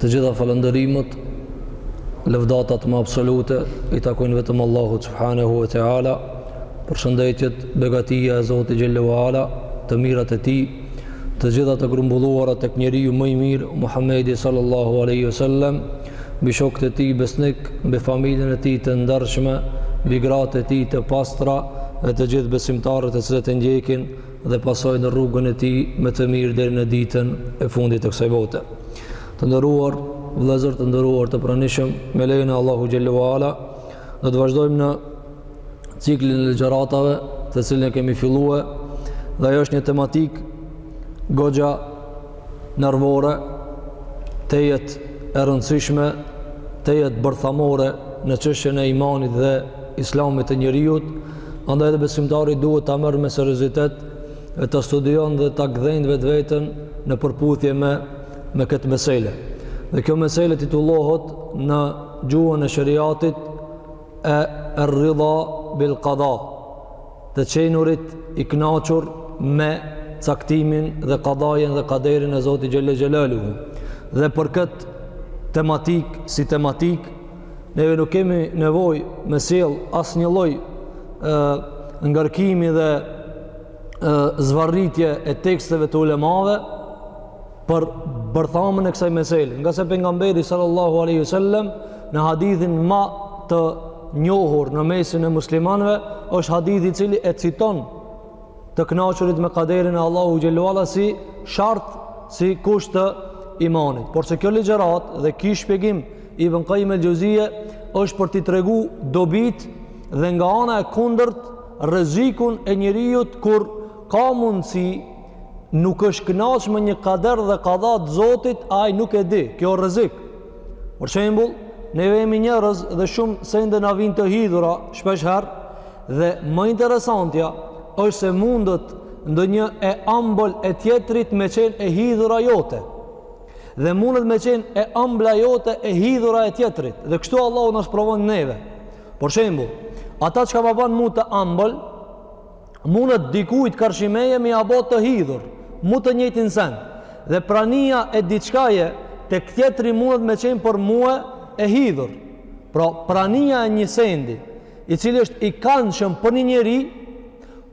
Të gjitha falënderimet, lëvdatat më absolute, i takojnë vetëm Allahu subhanahu wa taala. Përshëndetjet, begatia e Zotit xhelle ue ala, të mirat e tij, të gjitha të grumbulluara tek njeriu më i mirë, Muhamedi sallallahu alaihi wasallam, mbi shokët e tij besnik, mbi familjen e tij të ndershme, mbi gratë e tij të pastra dhe të gjithë besimtarët të cilët e ndjekin dhe pasojnë rrugën e tij me të mirë deri në ditën e fundit të kësaj bote. Të nderuar vëllezër të nderuar të pranishëm, me lejen e Allahu xhelle ue ala, do të vazhdojmë në ciklin e ligjëratave të cilin e kemi filluar dhe ajo është një tematikë goxha nervore tejet e rëndësishme, tejet bërthamore në çështjen e imanit dhe islamit të njeriut, andaj dhe besimtari duhet ta merr me seriozitet dhe ta studion dhe ta gdhenjë vetveten në përputhje me me këtë mesele. Dhe kjo mesele titullohet në gjuhën e sheriatit e Er-Ridha bil-Kada, Të qenurit i kënaqur me caktimin dhe kadajen dhe kaderin e Zotit Xhelle Xhelaluhu. Dhe për këtë tematikë, si tematikë, neve nuk kemi nevojë me sjell asnjë lloj ngarkimi dhe zvarritje e teksteve të ulemave, për bërthamën e kësaj mesele, ngase Pejgamberi sallallahu aleyhi sallem, në hadithin ma të njohur në mesin e muslimanve, është hadithi i cili e citon të kënaqurit me kaderin e Allahu xhelle ue ala si shart, si kusht të imanit. Porse kjo ligjëratë dhe ky shpjegim i Ibën Kajim el-Xhevzije, është për t'i tregu dobitë dhe nga ana e kundërt rrezikun e njeriut kur ka mundësi nuk është kënaqë me një kader dhe kada të Zotit, ai nuk e di. Kjo është rrezik. Për shembull, neve jemi njerëz dhe shumë sende na vijnë të hidhura shpesh herë dhe më interesantja është se mundet ndonjë e ambël e tjetrit me qenë e hidhura jote. Dhe mundet me qenë e ambla jote e hidhura e tjetrit. Dhe kështu Allahu na sprovon neve. Për shembull, ata çka ma ban mua të ambël, mundet dikujt karshi meje me ia bo të hidhur, mu të njëjtin send. Dhe prania e diçkaje tek tjetri mundet me qenë për mue e hidhur. Pra prania e një sendi, i cili është i kanshëm për një njeri,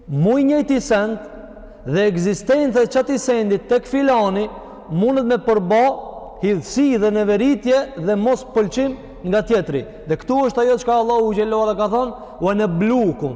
mu i njëjti send dhe ekzistenca e qatij sendit tek filani mundet me përba hidhësi dhe neveritje dhe mospëlqim nga tjetri. Dhe këtu është ajo çka Allahu xhelle ue ala ka thonë, ue neblukum,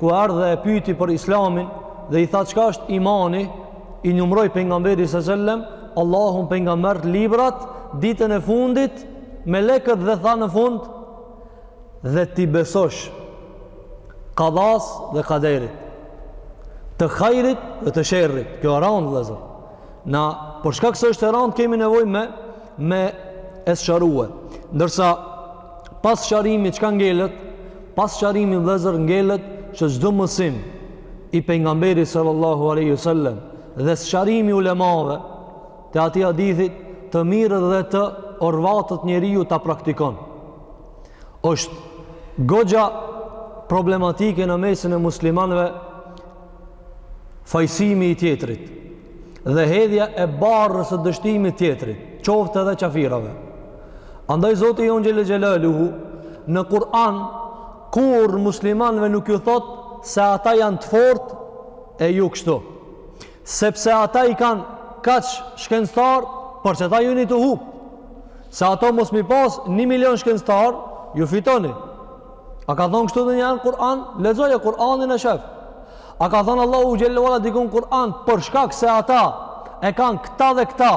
Kur erdh dhe e pyti për islamin dhe i tha çka është imani, i numroi pejgamberi sellem, Allahun, pejgamberët, librat, ditën e fundit, melekët dhe tha në fund, dhe t'i besosh kadasë dhe kaderit, të hajrit dhe të sherrit, kjo e randë vllezër. Na, për shkak se është e randë, kemi nevojë me, me e sqarue. Ndërsa, pas sqarimit çka ngelet pas sqarimit vllezër ngelet që çdo mësim i pejgamberit sallallahu alaihi wasallam dhe sqarimi i ulemave të atij hadithi të merret dhe të orvatet njeriu ta praktikon është goxha problematike në mesin e muslimanëve fajësimi i tjetrit dhe hedhja e barrës së dështimit tjetrit, qoftë edhe qafirave. Andaj Zoti jonë xhele xhelaluhu në Kur'an kurrë muslimanve nuk ju thotë se ata janë të fortë e ju kështu. Sepse ata i kanë kaq shkencëtarë për qata ju jeni tu hup. Se ato mos mi pas një milion shkencëtarë, ju fitoni. A ka thonë kështu ndonjëher n'Kur'an? Lexoje Kur'anin e shef. A ka thonë Allahu xhelle ue ala dikun n'Kur'an për shkak se ata e kanë këta dhe këta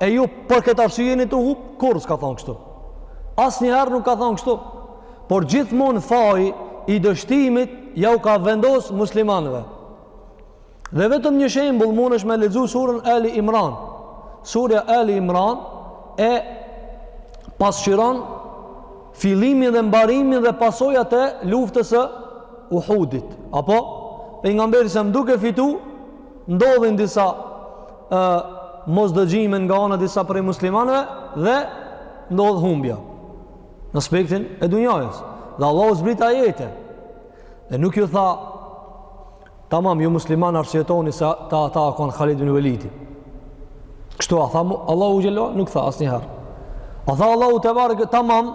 e ju për këtë arsye jeni tu hup? Kurrë s'ka thonë kështu. Asnjëherë nuk ka thonë kështu. Por gjithmonë fajin e dështimit jau ka vendosë muslimanëve. Dhe vetëm një shembul mundesh me lexu surën Ali Imran. Surja Ali Imran e pasqyron fillimin dhe mbarimin dhe pasojat e luftës së Uhudit. Apo pejgamberi sellem duke fitu ndodhin disa ë mosdëgjime nga ana disa prej muslimanëve dhe ndodh humbja në aspektin e dunjajës. Dhe Allahu zbrit ajete. Dhe nuk ju tha Tamam, ju muslimanë arsyetoni se ta ata e kanë Halid bin Velidin. Kështu a tha Allahu Gjellua? Nuk tha asnjëherë. A tha Allahu tebareke tamam,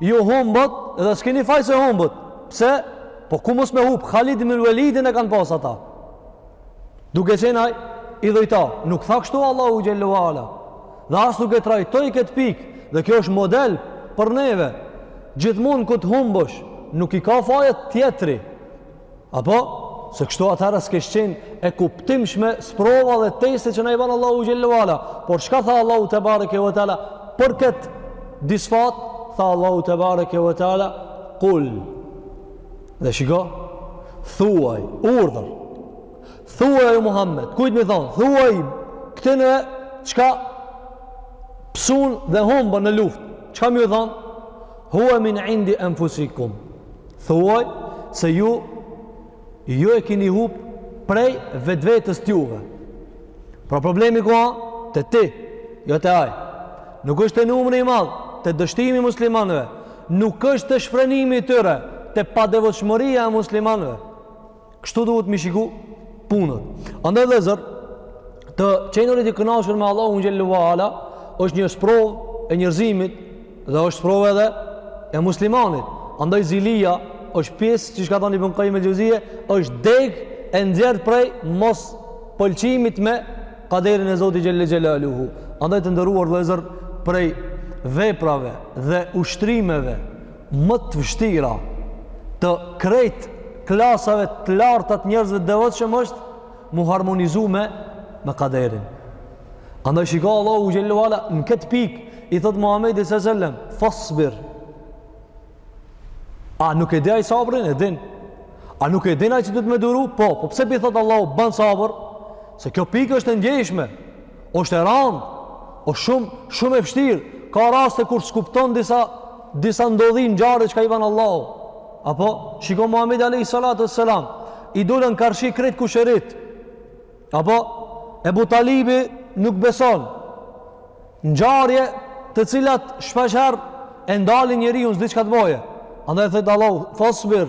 ju humbët dhe s'kini faj se humbët. Pse? Po ku mos me hup, Halid bin Velidin e kanë pas ata. Duke qenë ai idhujtar, nuk tha kështu Allahu xhelle ue ala. Dhe as nuk e trajtoi këtë pikë, dhe kjo është model për neve. Gjithmonë kur të humbësh, nuk i ka fajet tjetri. Apo, se kështu atëherë s'kish qenë e kuptimshme sprova dhe testi që na i banë Allahu xhelle ue ala. Por çka tha Allahu tebareke ue teala? Për këtë disfatë, tha Allahu tebareke ue teala, kul. Dhe shiko, thuaj, urdhër, thuaj o Muhammed, kujt mi thonë, thuaj, ktyneve çka pësun dhe humbën në luftë, çka mi ju thonë? Hua min indi enfusikum, Thuaj se ju ju e kini hup prej vetvetës t'juve. Pra problemi ku a? Te ti, jo te ai. Nuk është te numri i madhë, te dështimi i muslimanëve. Nuk është te shfrenimi i tyre, te padevotshmëria e muslimanëve. Kështu duhet m'i shiku punët. Andaj vllezër, të qenurit i kënaqur me Allahun xhele ue ala, është një sprovë e njerëzimit dhe është sprovë edhe e muslimanit. Andaj zilia është pjesë, që çka thotë Ibn Kajim el Xheuzije, është degë e nxjerrë prej mospëlqimit me kaderin e Zotit xhele xhelaluhu. Andaj të nderuar vllezër prej veprave dhe ushtrimeve më të vështira të krejt klasave të larta të njerëzve të devotshëm është m'u harmonizu me me kaderin. Andaj shiko Allahu xhele ue ala në këtë pikë i thotë Muhamedit sallallahu alaihi wasallam fasbir. A nuk e di ai sabrin e din. A nuk e din ai që do të me duru? Po, po pse i thotë Allahu ban sabër? Se kjo pikë është e ndjeshme. Është e randë, është shumë shumë e vështirë. Ka raste kur s'kupton disa disa ndodhi ngjarje çka i ban Allahu. Apo shiko Muhamedi alayhi salatu wassalam, i dolën karshi krejt kushërijt. Apo Ebu Talibi nuk beson. Ngjarje të cilat shpesh herë e ndalin njeriun s'di çka të bëjë. Andaj thotë Allahu, fasbir.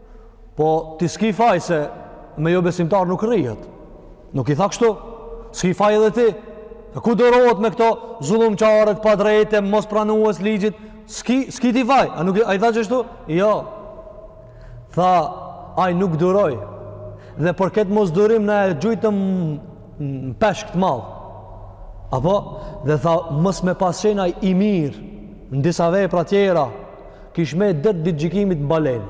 Po ti s'ki faj se me jo besimtar nuk rrihet. Nuk i tha kështu. S'ki faj edhe ti. E ku durohet me këto zullumqarët, padrejtë, mospranues ligjit. S'ki, s'ki ti faj. A, nuk, a i tha qeshtu? Jo. Tha, ai nuk duroi. Dhe për këtë mosdurim ne e gjujtëm në peshk të madh. Apo? Dhe tha, mos me pas qenë ai i mirë në disa vepra tjera. Kish met deri ditën e gjykimit në balenë.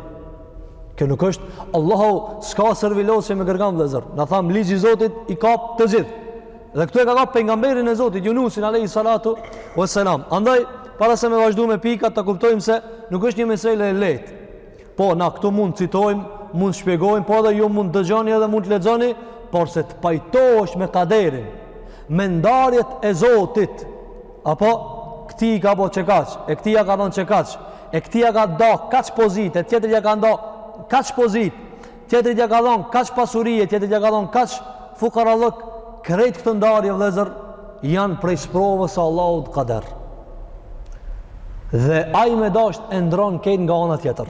Kjo nuk është, Allahu s'ka servilos me kërkan vllezër. Na thamë, ligji i Zotit i kap të gjithë. Dhe këtu e ka kap pejgamberin e Zotit, Junusin, alejhi salatu ue selam. Andaj, para se me vazhdu me pika, ta kuptojmë se nuk është një mesele e lehtë. Po, na këtu mund t'citojmë, mund t'shpjegojmë, po edhe ju mund t'dëgjoni edhe mund të lexoni, por se të pajtohesh me kaderin, me ndarjet e Zotit, Apo, këtij i ka bo qekaq, e këtij ia ka dhënë qekaq, e këtij ia ka da kaq pozitë, e tjetrit ia ka da kaq pozitë, tjetrit ia ka dhënë kaq pasuri, tjetrit ia ka dhënë kaq fukarallëk, krejt këto ndarje vllezër, janë prej sprovës së Allahut kader. Dhe ai me dasht e ndron këtë nga ana tjetër.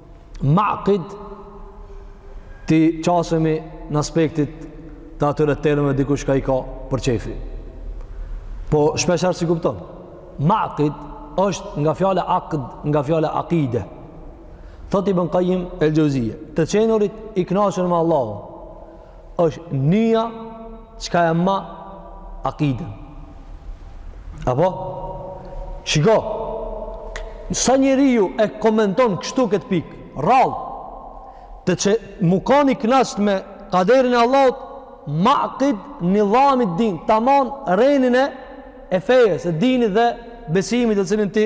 maqid ti qasemi në aspektit të atyre termëve dikush ka i ka për qejfi. Po shpeshherë s'i kupton. Maqid është nga fjala akd, nga fjala akide. Thotë i bënkajim e lëgjëzije. Të qenurit i knaqun me Allahun. është nyja çka e mba akiden. Apo? Shiko, sa njeriu e komenton kështu këtë pikë, rrallë, të me u kanë i knaqt me kaderin e Allahut, ma akid një lamit din, taman renin e fesë, e dinit dhe besimit të cilin ti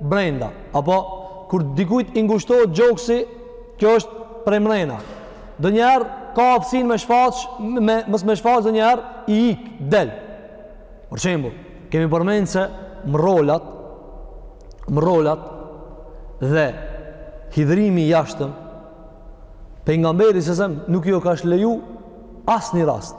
brenda apo kur dikujt i ngushtohet gjoksi kjo është prej mrena donjëherë ka aftësinë me shfaq me, mos me shfaq donjëherë i ik, del për shembull kemi përmend se mrollat mrollat dhe hidhërimi i jashtëm pejgamberi selem nuk ja ka leju asnjë rast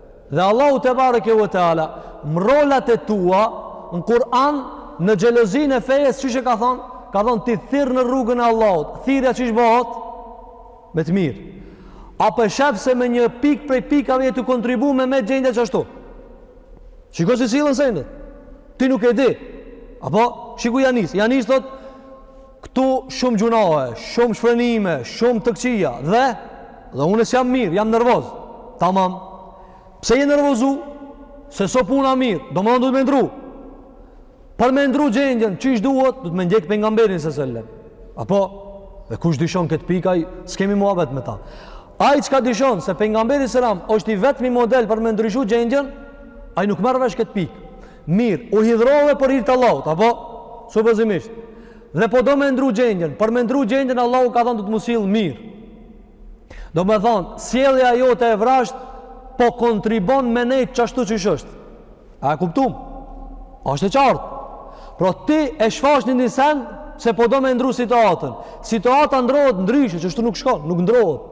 Dhe Allahu te bareke ve teala mrollat e tua në Kur'an në xhelozinë e fesë qysh e ka thonë? Ka thonë ti thirr në rrugën e Allahut. Thirrja qysh bëhet? Me të mirë. A po e shef se me një pikë prej pikave je tu kontribu me met gjendja qashtu? Shiko si sillen sendet. Ti nuk e di. Apo shiko ja nis. Ja nis thotë Këtu shumë gjunahe, shumë shfrenime, shumë të këqija, dhe, dhe unë s'jam mirë, jam nervoz, tamam, pse je nervoz, se s'o puna mirë, domethënë duhet me ndru, Për me ndru gjendjen, qysh duhet, duhet me ndjekë pejgamberin se selem. Apo, dhe kush dyshon këtë pikë ai, s'kemi muhabet me ta. Ai çka dyshon se pejgamberi selem, është i vetmi model për me ndryshu gjendjen, ai nuk merr vesh këtë pikë. Mirë, u hidhrove për hir të Allahut, apo supozimisht, dhe po do me ndru gjendjen, për me ndru gjendjen Allahu ka thënë duhet m'u sjell mirë. Domethënë, sjellja jote e vrazhdë po kontribon me nejtë qashtu qysh është. A e kuptum? A është e qartë? Pra ti e shfaq një ndjesi se po do me ndru situatën. Situata ndrohet ndryshe, qashtu nuk shkon, nuk ndrohet.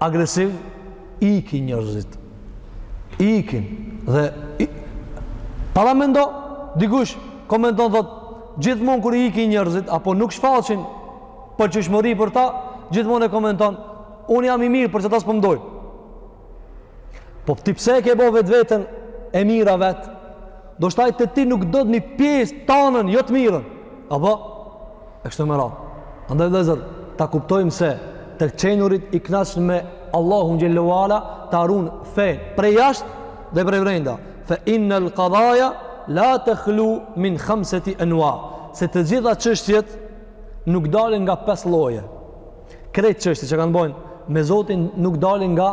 agresiv ikin njerëzit ikin dhe i... paramendo dikush komenton thotë gjithmonë kur ikin njerëzit apo nuk shfaqin pëlqyeshmëri për ta gjithmonë e komenton unë jam i mirë për qata s'po m'dojnë po ti pse e ke bo vetveten e mira vet ndoshta ai te ti nuk don një pjesë tanden jo të mirën apo e kështu me radhë. Andaj vëllezër, ta kuptojmë se të qenurit i knaqt me Allahun xhel-le ue ala ta run fenë prej jashtë dhe prej brenda. Fa innal qadaya la takhlu min khamsati anwa. Se të gjitha çështjet nuk dalin nga pesë lloje. Krejt çështjet që kanë t'bojnë me Zotin nuk dalin nga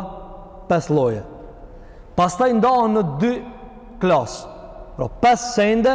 pesë lloje. Pastaj ndahen në dy klasë. Pra pesë sende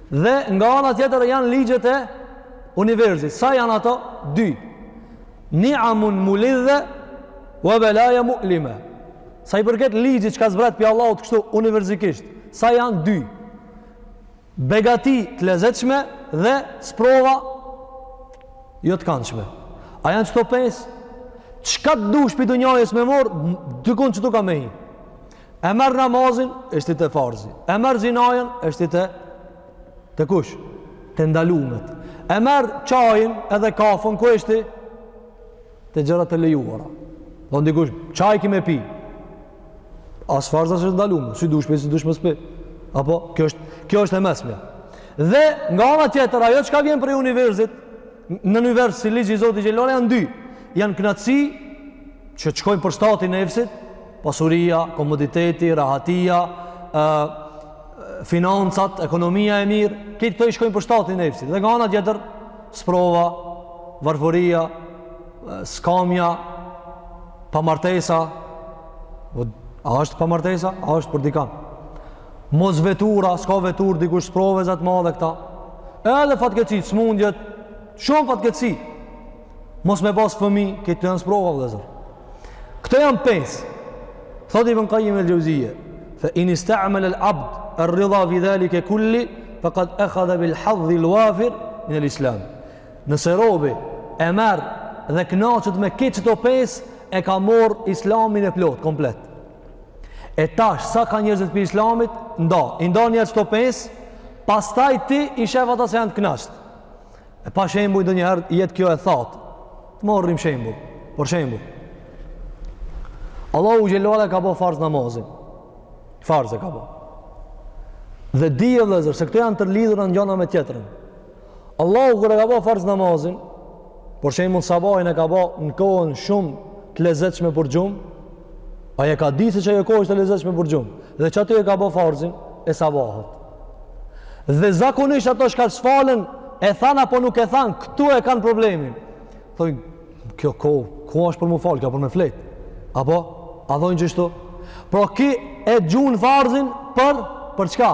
Dhe nga ana tjetër janë ligjet e universit. Sa janë ato? Dy. Ni'amun mulidhe wa balaja mu'lime. Sa i përket ligjit çka zbret prej Allahut kështu universikisht. Sa janë? Dy. Begati të lezetshme dhe sprova jo të kandshme. A janë qëto pesë? Çka të dush prej dunjajës me morë, dikun qëtu ka me hi. E merr namazin, e shti te farzi. E merr zinajën, e shti te, te kush? Te ndalumet. E merr çajin edhe kafën, ku e shti? Te gjëra të lejuara. Don dikush çaj, ki me pi. As farz as është ndalume, si dush pi, si dush mos pi. Apo, kjo është, kjo është e mesme. Dhe nga ana tjetër, ajo çka vjen prej universit, në univers si ligji i Zotit xhel-le ue ala, janë dy. Janë knaqsi, që të shkojnë për shtati nefsit, Pasuria, komoditeti, rahatia, ë financat, ekonomia e mirë, krejt këto i shkojnë për shtati nefsit. Dhe nga ana tjetër, sprova, varfëria, skamja, pamartesa, po, a është pamartesa, a është për dikan. Mos vetura, s'ka vetur, dikush sprove zatë madhe këta. Edhe fatkeqsi, smundjet, shumë fatkeqsi. mos me pas fëmi, krejt kto janë sprova vllezër. Këto janë pes. Thot Ibn Kajim el Xheuzije, fe in istamel el abd, er-rida fi dhalike kulli, fe kad ehadhe bil hadhil uafir minel islam. Nëse robi e merë dhe knaqet me krejt qëto pes, e ka morë islamin e plotë, komplet. E tash, sa ka njerëz prej islamit, nda, i ndajnë qëto pes, pastaj ti i shef ata se janë të knaqët. E pa shembuj ndonjëherë jet kjo e thatë. Të morrim shembull. Për shembull. Allahu xhel-le ue ala e ka bo farz namazin. Farz e ka bo. Dhe dije vllezër, se këto janë të lidhura njona me tjetrën. Allahu kur e ka bo farz namazin, për shembull sabahin e ka bo në kohën shumë të lezetshme për gjumë, ai e ka di se qajo kohë është e lezetshme për gjumë, dhe qaty e ka bo farzin e sabahit. Dhe zakonisht ato shka s'falen, e thanë apo nuk e thanë, këtu e kanë problemin. Thojnë, kjo kohë ku është për m'u falë, kjo për me fletë. Apo, a thojnë qështu? Pra ky e gjun farzin për, për çka?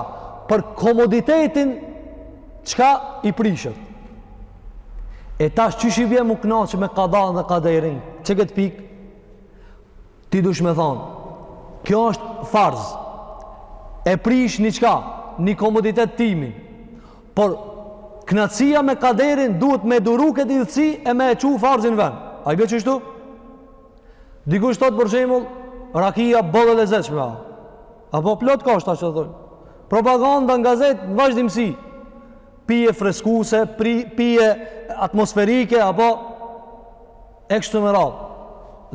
Për komoditetin çka i prishet. E tash qysh i bje m'u knaqë me kadanë dhe kaderin, qëkëtë pikë? Ti dush me thonë, kjo është farz, e prish një çka, një komoditet timin, por knaqsia me kaderin duhet me e duru këtë idhësi e me e çu farzin në ven. A i bje qështu? Dikush thotë për shembull, rakia boll e lezetshme, a? Apo plot ka ashtu që thonë? Propaganda në gazetë, në vazhdimësi, pije freskuse, pri, pije atmosferike, apo E kështu me radhë.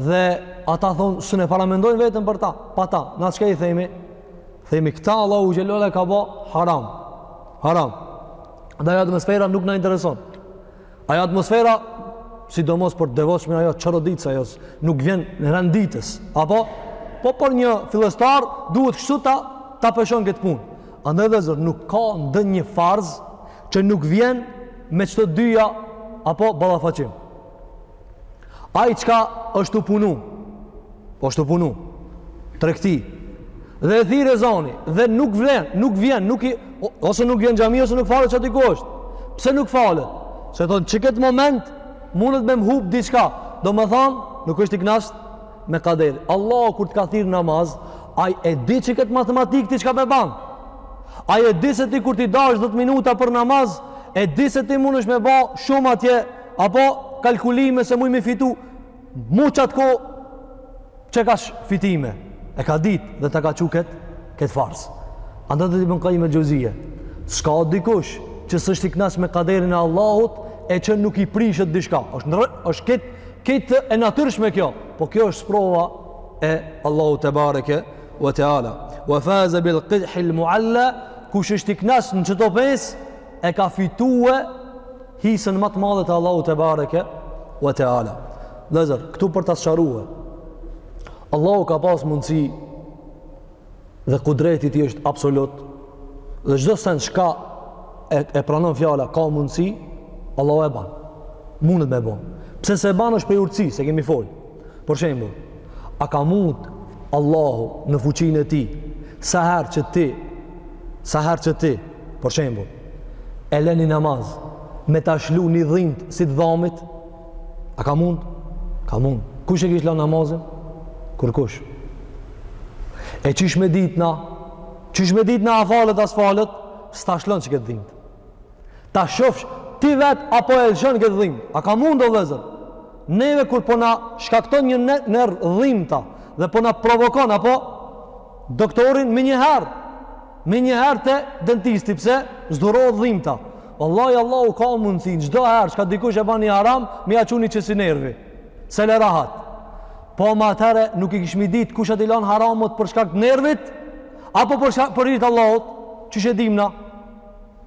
Dhe ata thonë, s'un e paramendojnë veten për ta, pa ta. Na çka i themi? Themi, këta Allahu xhele ve ala e ka bo haram. Haram. Dhe ajo atmosfera nuk na intereson. Ajo atmosfera, sidomos për devotshmi ajo çoroditës, ajo nuk vjen në rend ditës. Apo? Po për një fillestar, duhet kështu ta, ta peshon këtë punë. Andaj vëllezër, nuk ka ndonjë farz që nuk vjen me qëto dyja, apo ballafaqim. Ai çka është tu punu, po është tu punu, tregti, dhe e thirr ezani, dhe nuk vlen, nuk vjen, nuk i, ose nuk vjen n'xhami, ose nuk falet qaty ku është. Pse nuk falet? Se thonë, qëkëtë moment, mundet me më hup diçka. Domethënë, nuk është i knaqt me kaderin. Allahu, kur të ka thirrë në namaz, ai e di qëkëtë matematikë ti çka me ban. Ai e di se ti kur t'i dash 10 minuta për namaz, e di se ti mundesh me ba shumë atje Apo kalkulime se muj me fitu mu qatë kohë që ka fitime. E ka ditë dhe ta ka çu këtë, këtë farz. Andaj thotë Ibën Kajim el-Xhevzije. S'ka dikush që s'është i knaqt me kaderin e Allahut e që nuk i prishet dishka. është, nërë, është krejt, krejt e natyrshme kjo. Po kjo është sprova e Allahut tebareke ve teala. Ve faze bil kidhil mualla kush është i knaqt në qëto pesë e ka fitue Hisen ma të madhe te Allahu tebareke ve teala. Vëllazër, këtu për ta sqaruar. Allahu ka pas mundësi dhe kudreti i tij është absolut. Dhe çdo sen çka e, e pranon fjala ka mundësi, Allahu e ban. Mundet me ban. Pse s'e ban është për urtësi, se kemi fol. Për shembull, a ka mund Allahu në fuqinë e tij sa herë që ti sa herë që ti Për shembull, e le ni namaz me ta shlu një dhimt si të dhamit? A ka mund? Ka mund. Kush e kish la namazin? Kurkush? E qysh me dit na? Qysh me dit na a falet a s'falet? S'ta shlon që këtë dhimt. Ta shofsh ti vet a po e lëshon këtë dhimt. A ka mund o vllezër? Neve kur po na shkakton një nerv dhimta dhe po na provokon apo Doktorin menjëherë, menjëherë te dentisti, pse? S'durohet dhimta. Wallahi Allahu ka mundësi çdo herë çka dikush e bën një haram, me ia çu ni qësi nervi. S'e le rahat. Po ma atëherë nuk i kishmi ditë kush a tu i lan haramet për shkak të nervit apo për shkak për hir të Allahut, qysh e dim na.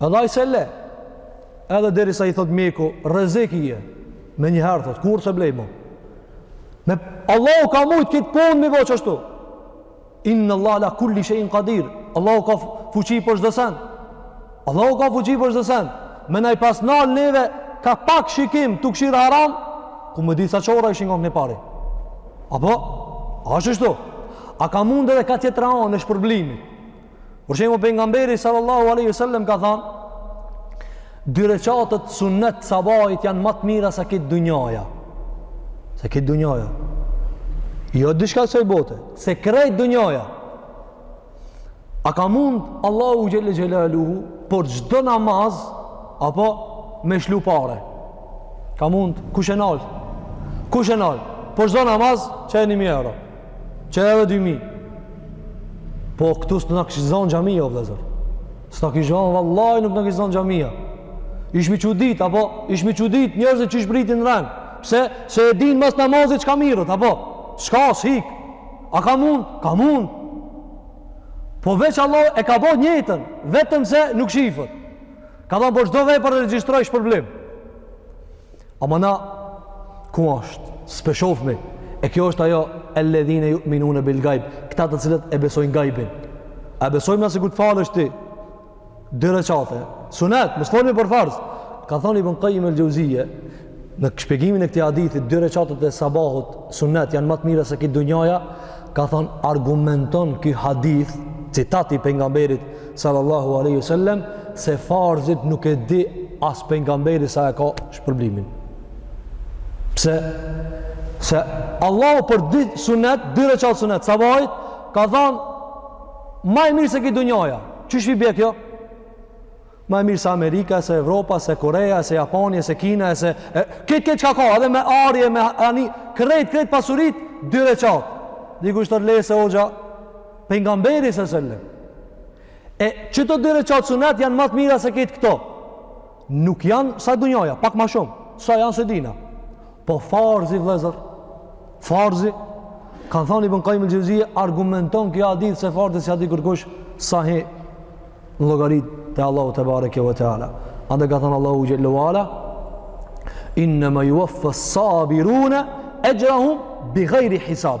Edhe ai s'e le. Edhe derisa i thot mjeku, rrezik i je. Menjëherë thot, kurr s'e blej mo. Me Allahu ka mujt këtë punë me bo qashtu. Inna Allah ala kulli shein kadir. Allahu ka fuqi për çdo sen. Allahu ka fuqi për çdo sen. Me na e pas nal neve ka pak shikim tu kshyr haram, ku me di sa qorra ishin kon në parë. Apo, a është ashtu? A ka mund edhe ka tjetra anë e shpërblimit? Për shembull pejgamberi sallallahu alaihi wasallam ka thënë dy reqatet sunnet sabahit janë më të mira se krejt dunjaja. Se krejt dunjaja. Jo diçka ksaj bote, se krejt dunjaja. A ka mund Allahu xhelle xhelaluhu për çdo namaz apo me shlu pare? Ka mund kush e nal? Kush e nal? Për çdo namaz qe 1000 euro. Qe edhe dy mi. Po këtu s'na kish zonë xhamia, o vllezër. S'na kish zonë, vallaj nuk na kish zonë xhamia. Ishmi çuditë, apo? Ishmi çuditë njerëzit qysh pritin n'ren. Pse? Se e dinë mas namazit çka mirret, apo? Shka s'hik? A ka mund? Ka mund. Po veç Allahu e ka bo t'njëjtën, vetëm se nuk shifet. Ka thonë, për çdo vepër e regjistroj shpërblim. Ama na ku është? S'pe shofmi. E kjo është ajo alladhina yu'minuna bil ghaib, këta të cilët e besojnë gajbin. A e besojmë na sikur të falësh ti? Dy reqate. Sunet, mos folmi për farz. Ka thënë Ibn Qayyim al-Jauziyje në shpjegimin e këtij hadithi, dy reqatet e sabahut sunet janë më të mira se krejt dunjaja, ka thënë argumenton ky hadith citati i pejgamberit sallallahu alaihi wasallam se farzit nuk e di as pejgamberi sa e ka shpërblimin. Pse? Se Allahu për dy sunet, dy rekat sunet sabahit ka thënë më e mirë se krejt dunjaja. Qysh i bie kjo? Më e mirë se Amerika, se Evropa, se Korea, se Japonia, se Kina, se krejt krejt çka ka, edhe me ar e, me ani, krejt krejt pasurit dy rekat. Dikush thot leje se hoxha Pejgamberi sa selam. E qëto dy rekat sunet janë ma të mira se krejt këto. Nuk janë sa dunjaja, pak ma shumë. Sa janë s'e dina. Po farzi vëllazër. Farzi ka thanë Ibn Kajim el-Xhevzije argumenton kjo hadith se farzi s'ia di kërkush sa hin në llogari te Allahu tebareke ve teala. Andaj ka thënë Allahu xhel-le ve ala inna ma yuwaffa as-sabiruna ajrahum bighayri hisab.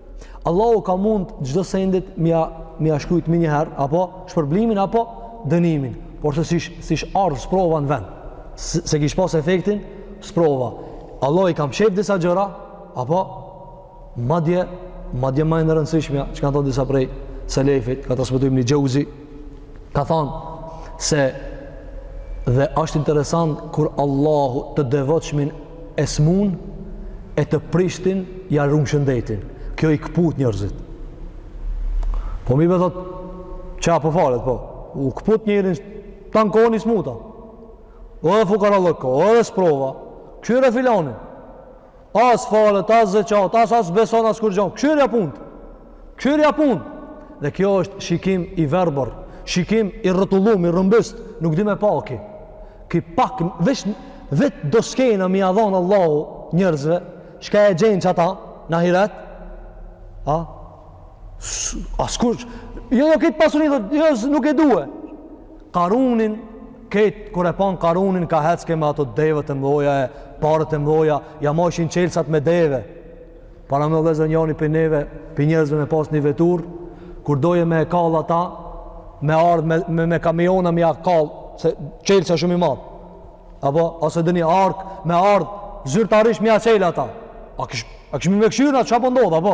Allahu ka mund çdo sendit me ia me ia shkrujt menjëherë apo shpërblimin apo dënimin, por s'ish s'ish ardh sprova në vend. S'e kish pas efektin sprova. Allahu i ka mshef disa gjëra apo madje madje ma e rëndësishmja, çka thonë disa prej selefit, ka transmetuar Ibn Xheuzi ka thonë se dhe është interesant kur Allahu të devotshmin e smun e të prishtit ja run shëndetin kjo i këput njërzit po mi me thot qe ai po falet po u këput njeri tanë kohën i smut o dhe fukarallëk o dhe sprova këqyre filanin As falet, as zeqat, as as beson, as kurgjo. Këqyrja punt. Këqyrja punt. Dhe kjo është shikim i verbër, shikim i rrotullum, i përmbyst, nuk di me pa ky. Ky pak, veç, vet do skena me ia dhon Allahu njerëzve, çka e gjen qata n'ahiret, a, askush, jo, jo, këtë pasurin, jo, nuk e due, Karunin ket kur e pan karunin kah ecke me ato devet e mdhoja e paret e mdhoja ja majshin çelsat me deve paramendo vllazër njani pi neve pi njerëzve me pas një veturë kur doje me e kall ata me ardh me, me, me kamiona me ja kall se çelsa shumë i madh apo ose ndonji arkë me ardh zyrtarisht me ja çel ata a kish, a kish me me këqyr atë çka po ndodh apo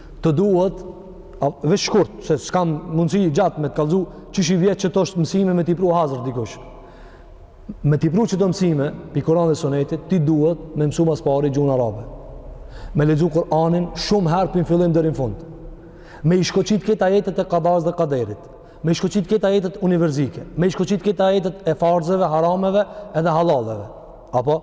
Të duhet, a, veç shkurt, se s'kam mundësi gjatë me të kallzu, që shi vjetë qëto mësime me t'i pru hazër dikush. Me t'i pru qëto mësime, pi Kuran dhe Sunetit, ti duhet me mësu ma s'pari gjuhën arabe. Me lexu Kuranin shumë herë pi në fillim deri n'fund. Me i shkoqit këta ajetet e kadasë dhe kaderit. Me i shkoqit këta ajetet univerzike. Me i shkoqit këta ajetet e farzeve, harameve edhe hallalleve. Apo?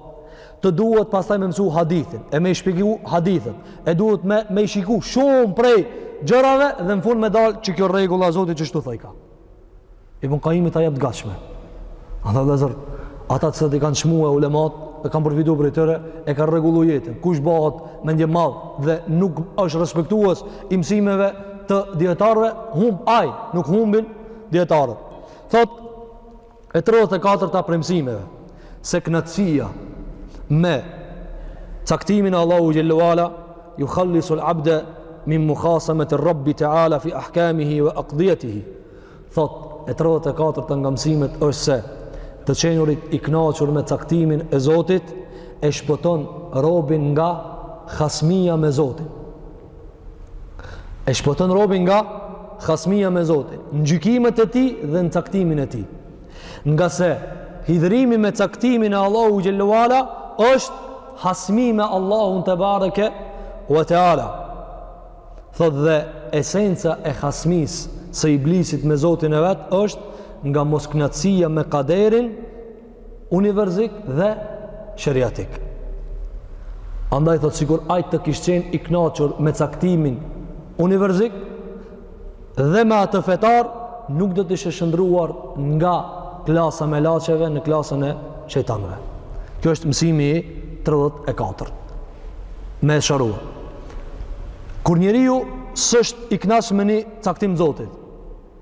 të duhet pastaj me mësu hadithin, e me i shpjegu hadithin, e duhet me, me i shiku shumë prej gjërave dhe në fund me dalë qikjo rregulla e Zotit qështu thajka. Ibn Kajimi ta jep të gatshme. Andaj vllazër, ata të cilët i kanë çmu ulemat, e kanë përfitu prej tyre, e kanë rregullu jetën. Kush bëhet mendjemadh dhe nuk është respektuës i mësimeve të dijetarëve, humb ai, nuk humbin dijetarët. Thotë, E tridhjetë e katërta prej mësimeve se kënaqësia me caktimin e Allahut xhelle ue ala jukhallisul abde min mukhasamati rabbi ta'ala fi ahkamihi wa aqdiyatihi. Thot e tridhjetë e katërta nga mësimet është se të qenurit i kënaqur me caktimin e Zotit e shpëton robin nga hasmia me Zotin. E shpëton robin nga hasmia me Zotin, në gjykimet e tij dhe në caktimin e tij. Ngase hidhërimi me caktimin e Allahut xhelle ue ala është hasmi me Allahun tebareke ve teala. Thot dhe esenca e hasmisë së Iblisit me Zotin e vet është nga mosknaqësia me kaderin universik dhe sheriatik. Andaj thot sikur ai të kishte qenë i knaqur me caktimin universik dhe me atë fetar nuk do të ishte shndërruar nga klasa e melaqeve në klasën e shejtanëve. Ky është mësimi 34. Me e sqaru. Kur njeriu s'është i knaq me një caktim zotit,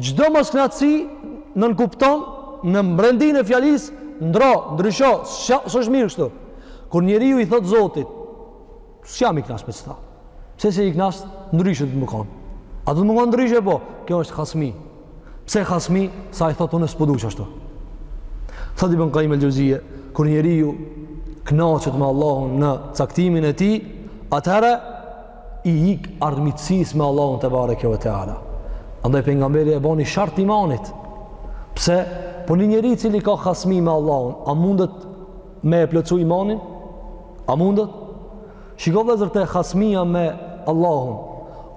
Çdo moskënaqësi nënkupton në brendinë e fjalisë ndrro, ndrysho, s'është mirë kështu. Kur njeriu i thot Zotit, s'jam i kënaqur me qita. Pse s'je i kënaq? Ndryshe u dasht me kon. A u dasht me kon ndryshe po? Kjo është hasmi. Pse hasmi? Se i thot unë s'po du qashtu. Thot Ibn Kajim el-Xhevzije, kur njeriu kënaqet me Allahun në caktimin e tij, atëherë i ik armiqësisë me Allahun tebareke ve teala. Andaj pejgamberi e bani shart imanit. Pse? Po një njeri i cili ka hasmi me Allahun, a mundet me e plotësu imanin? A mundet? Shiko vëllezër te hasmia me Allahun.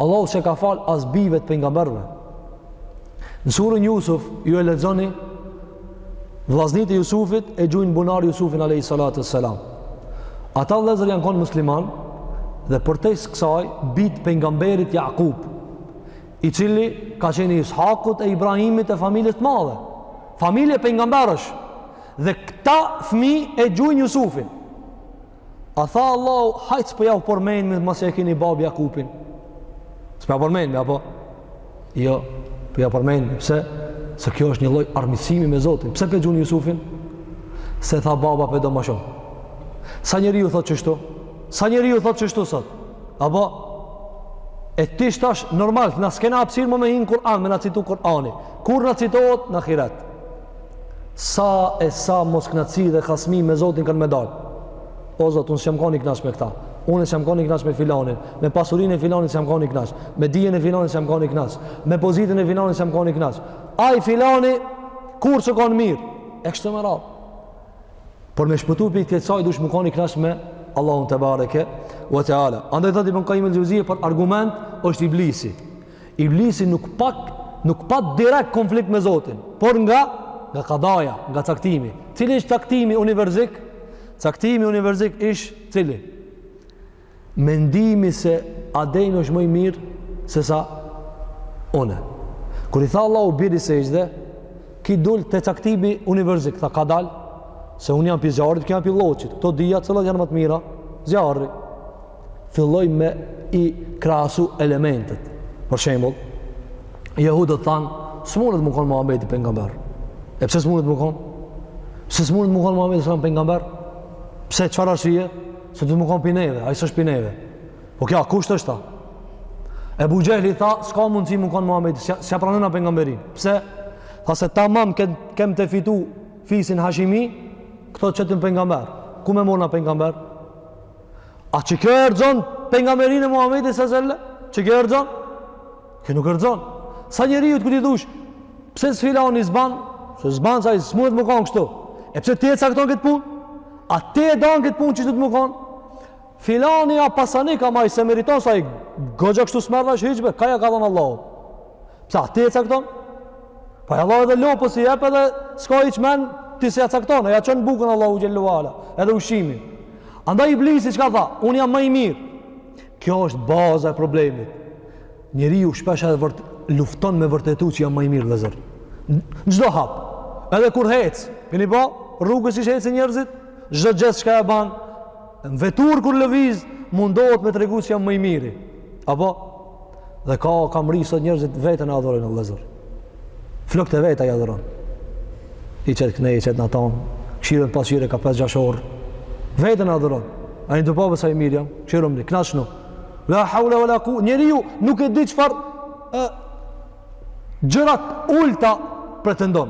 Allahu s'e ka falë as bijve të pejgamberve. Në surën Jusuf, ju e lexoni, Vllaznit e Jusufit e gjujnë bunar Jusufin alayhi salatu selam. Ata vëllezër janë kon musliman dhe përtej së kësaj bijt e pejgamberit Jakub, i cili ka qenë i Ishakut e Ibrahimit e familjes të madhe. Familje pejgamberësh. Dhe këta fëmijë e gjujnë Jusufin. A tha Allahu, hajt s'po jau përmendim masi e keni babë Jakupin. S'po jau përmendim, apo? Jo, po jau përmendim, pse? Se kjo është një lloj armiqësimi me Zotin. Pse pe gjuni Jusufin? Se tha baba pe do ma shumë. Sa njeriu thot qështu? Sa njeriu thot qështu sot? Apo? E tash normal, na s'kena hapsirë mo me hi n'Kur'an, me na citu Kur'ani. Kur na citohet? Në ahiret. Sa e sa mosknaqsi dhe hasmi me Zotin kanë me dalë. O Zot, unë s'jam kon i knaq me këta. Unë s'jam kon i knaq me filanin. Me pasurinë e filanit s'jam kon i knaq. Me dijen e filanit s'jam kon i knaq. Me pozitën e filanit s'jam kon i knaq. Ai filani kur s'u kon mirë. E kështu me radh. Por me shpëtu pi ksaj dush me kon i knaq me Allahun tebareke ue teala. Andaj tha Ibn Kajim el-Xheuzije por argument është iblisi. Iblisi nuk pa nuk pat direkt konflikt me Zotin, por nga nga kadaja, nga caktimi. Cili është caktimi univerzik? Caktimi univerzik ish cili? Mendimi se Ademi është mo i mirë sesa unë. Kur i tha Allahu bjeri sexhde, ki dul te caktimi univerzik, tha kadal, se unë jam pi zjarrit, ky pi lloçit, kto dyja cilat janë ma të mira, zjarri. filloi me i krahasu elementet. Për shembull, jehudët thanë, s'munet me kon Muhammedi pengamber. E pse s'munet me kon? Pse s'munet me kon Muhammedi selam pengamber? Pse, çfarë arsye? Se du me kon pi neve, ai s'është pi neve. Po kjo, kusht është ta? Ebu Xhehli tha, s'ka mundësi me kon Muhammedi, s'ja pranojna pengamberinë. Pse? Tha se tamam ke, kem te fitu fisin Hashimi, këto qitën pengamber. Ku me marr na pengamber? A qikjo e rrzon pengamberinë e Muhammedi së zelle? Qikjo e rrzon? Kjo nuk e rrzon. Sa njeri ju thu ti dush, pse se filani s'ban? S'ban se ai s'munet me kon kështu. E pse ti e cakton këtë pun? A ti e dan këtë pun që dut me kon? Filani a pasanik ama ai s'e meriton se ai goxha kështu s'merr vesh hiç be. Qa ja ka dhan Allahu. Pse a ti e cakton? Po Allahu edhe lopës i jep edhe s'ka hiç men ti se ja cakton, e ja çon bukën Allahu xhelle ue ala, edhe ushqimin. Andaj iblisi çka tha, unë jam ma i mirë. Kjo është baza e problemit. Njeriu shpesh edhe vërt, lufton me vërtetu që jam ma i mirë vllezër. Në çdo hap, edhe kur hec, keni pa rrugës si hecin njërzit, çdo gjë çka e banë, Në veturë kur lëviz, mundohet me tregu që jam më i miri. Apo? Dhe ka kam ri sot njerëzit veten e adhurojnë vllezër. Flokt e veta i adhuron. I çet këne, i çet n'atan. Kshyr n'pasqyrë ka pesë gjashtë orë. Veten e adhuron. Ai ajnë të pa sa i mirë jam. Kshyrmni, knash nuk. La haula uala ku, njeriu nuk e di çfarë gjëra t'ulta pretendon.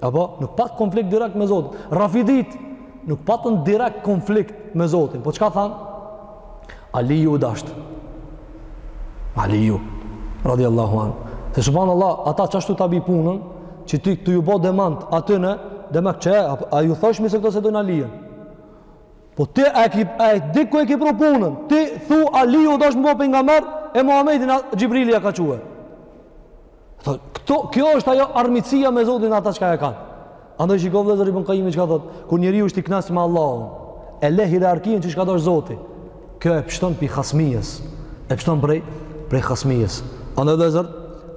Apo, nuk pat konflikt direkt me Zotin. Rafidit, nuk patën direkt konflikt me Zotin. Po çka thanë? Aliju u dashtë. Aliju, radiallahu anhu. Se subhan Allah, ata qashtu ta bijnë punën, që ti t'ju bo demant atyne, demek, a, a ju thoshmi se këta s'e dojnë Alijen? Po ti e ki e di ku e ki pru punën. Ti thu Aliu dasht m'u bo pejgamber e Muhamedit Xhibrili ja ka çu. Këto, kjo është ajo armiqësia me Zotin ata çka e kanë. Andaj shiko vllezër ibn Kajimi çka thot, kur njeriu është i knaq me Allahun, e le hierarkien qysh ka dashtë Zoti, kjo e pështon pi hasmijes, e pështon prej, prej hasmijes. Andaj vllezër,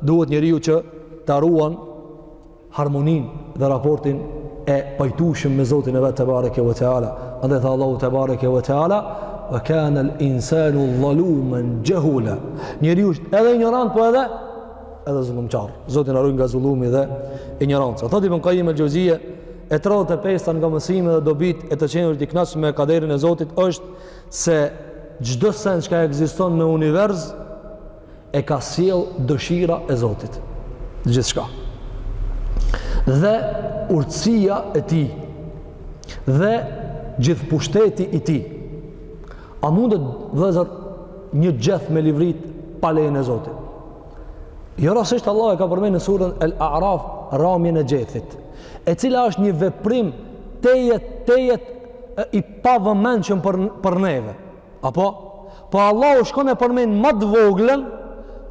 duhet njeriu që ta ruan harmoninë dhe raportin e pajtueshëm me Zotin e vet te bareke ve teala andaj tha Allahu te bareke ve teala wa kana al insanu zaluman jahula njeriu është edhe injorant po edhe edhe zullumqar Zoti na ruaj nga zullumi dhe injoranca thotë ibn Qayyim al Jawziyye e 35-ta nga mësime dhe dobitë e të qenurit i knaq me kaderin e Zotit është se çdo sen çka ekziston në univers e ka sjell dëshira e Zotit gjithçka dhe urtësia e tij dhe gjithë pushteti i tij a mundet vllezër një gjeth me livrit pa lejen e Zotit jo rasisht Allahu e ka përmen në surën El Araf ramjen e gjethit e cila është një veprim tejet tejet i pavëmendshëm për, për neve Apo, po Allahu shkon e përmen ma të voglën,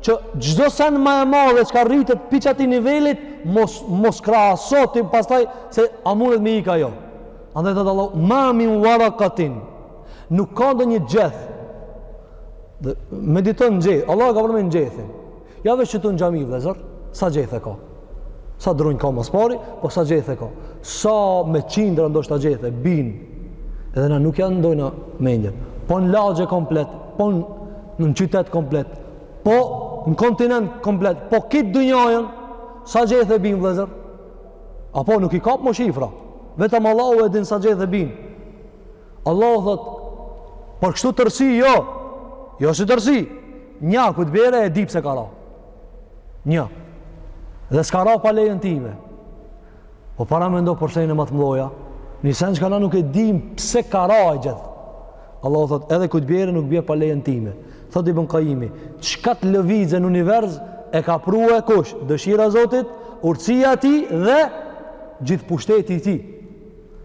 që çdo sen ma e madhe çka rritet pi qatij nivelit, mos, mos krahaso ti pastaj se a mundet me ik a jo. Andaj thot Allahu, ma min warakatin, nuk ka ndonjë gjeth, dhe mediton në gjeth, Allahu e ka përmen gjethin, Ja veç qëtu në xhami vllezër, sa gjethe ka. Sa drunjë ka ma s'pari, po sa gjethe ka. Sa me qindra ndoshta gjethe bin. Edhe na nuk ja ndojna mendjen. Po në lagje komplet, po në qytet komplet, po në kontinent komplet, po kit dynjajën, sa gjethe bin vllezër. Apo nuk i kap më shifra. Vetëm Allahu e din sa gjethe bin. Allahu thot, por kështu tërsi, jo. Jo si tërsi. Nja kur t'bjere e di pse ka ra. Nja. Dhe s'ka ra pa lejen time. Po paramendo për sene ma t'mdhaja. Një sen çka na nuk e dim pse ka ra e gjeth. Allahu thot, edhe kur t'bjere nuk bje pa lejen time. Thot ibn Kajimi, çka të lëvizë në univers e ka pru e kush? Dëshira e Zotit, urtësia e tij dhe gjithë pushteti i tij.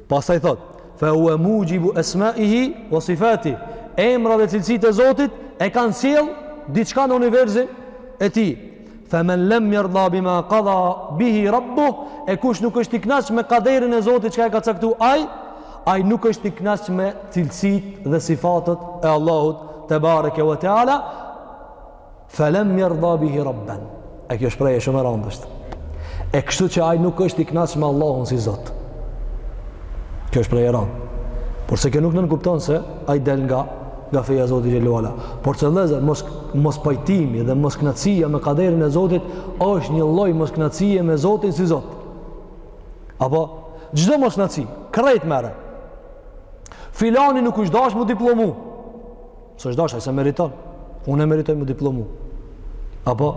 Pastaj thot, fa huwa mujibu asma'ihi wa sifati. Emra dhe cilësitë e Zotit e kanë sjell diçka në universin e tij. Fa man lam yarda bima qada bihi rabbuh, e kush nuk është i knaq me kaderin e Zotit që e ka caktu ai, ai nuk është i knaq me cilësitë dhe sifatet e Allahut te bareke ve teala. Felem jerda bihi rabben. E kjo shprehje shumë e rand asht. E kështu që ai nuk është i knaqë me Allahun si Zot. Kjo shprehje e randë. Por se kjo nuk nënkupton se ai del nga, nga feja e Zotit xhel-le ue ala. Por se vllezër, mos, mos pajtimi dhe mos knaqësia me kaderin e Zotit, është një lloj mos knaqësie me Zotin si Zot. Apo, çdo mos knaqësi, krejt merre. Filani nuk është dashë me diplomu. S'është dasht, s'e meriton. Unë e meritoj me diplomu. Apo,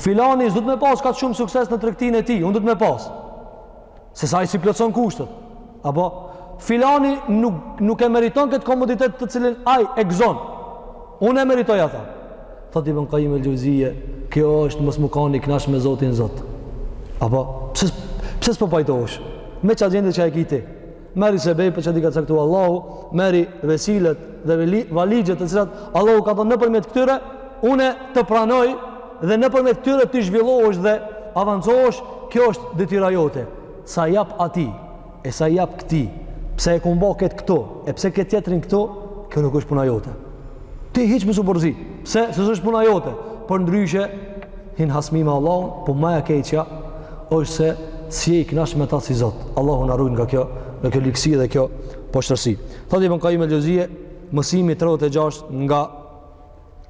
filani s'duhet me pas kaq shumë sukses në tregtinë e tij, unë duhet me pas. Se se ai s'i plotson kushtet. Apo, filani nuk, nuk e meriton këtë komoditet të cilin ai e gëzon. Unë e meritoj ata. Thot Ibn Kajjim el-Xhevzije, kjo është mos me kanë i knaq me Zotin Zot. Apo, pse s'po pajtojsh? Me qat gjendje që e ki ti? Merri sebebet çka t'i ka caktuar Allahu, merri vesilet dhe valigjet të cilat Allahu ka dhënë nëpërmjet këtyre, unë të pranoj dhe nëpërmjet këtyre ti zhvillohesh dhe avancohesh, kjo është detyra jote. Sa jap atij e sa jap këtij, pse e kam ba këtë këtu e pse këtë tjetrin këtu, kjo nuk është puna jote. Ti hiç mos u përzi. Pse? Se s'është puna jote. Përndryshe Hin hasm me Allahun, po ma e keqja është se s'je i kënaq me ta si Zot. Allahu na ruaj nga kjo, nga kjo ligësi dhe kjo poshtërsi. Thotë Ibn Kajjim el-Xhevzije, mësimi 36 nga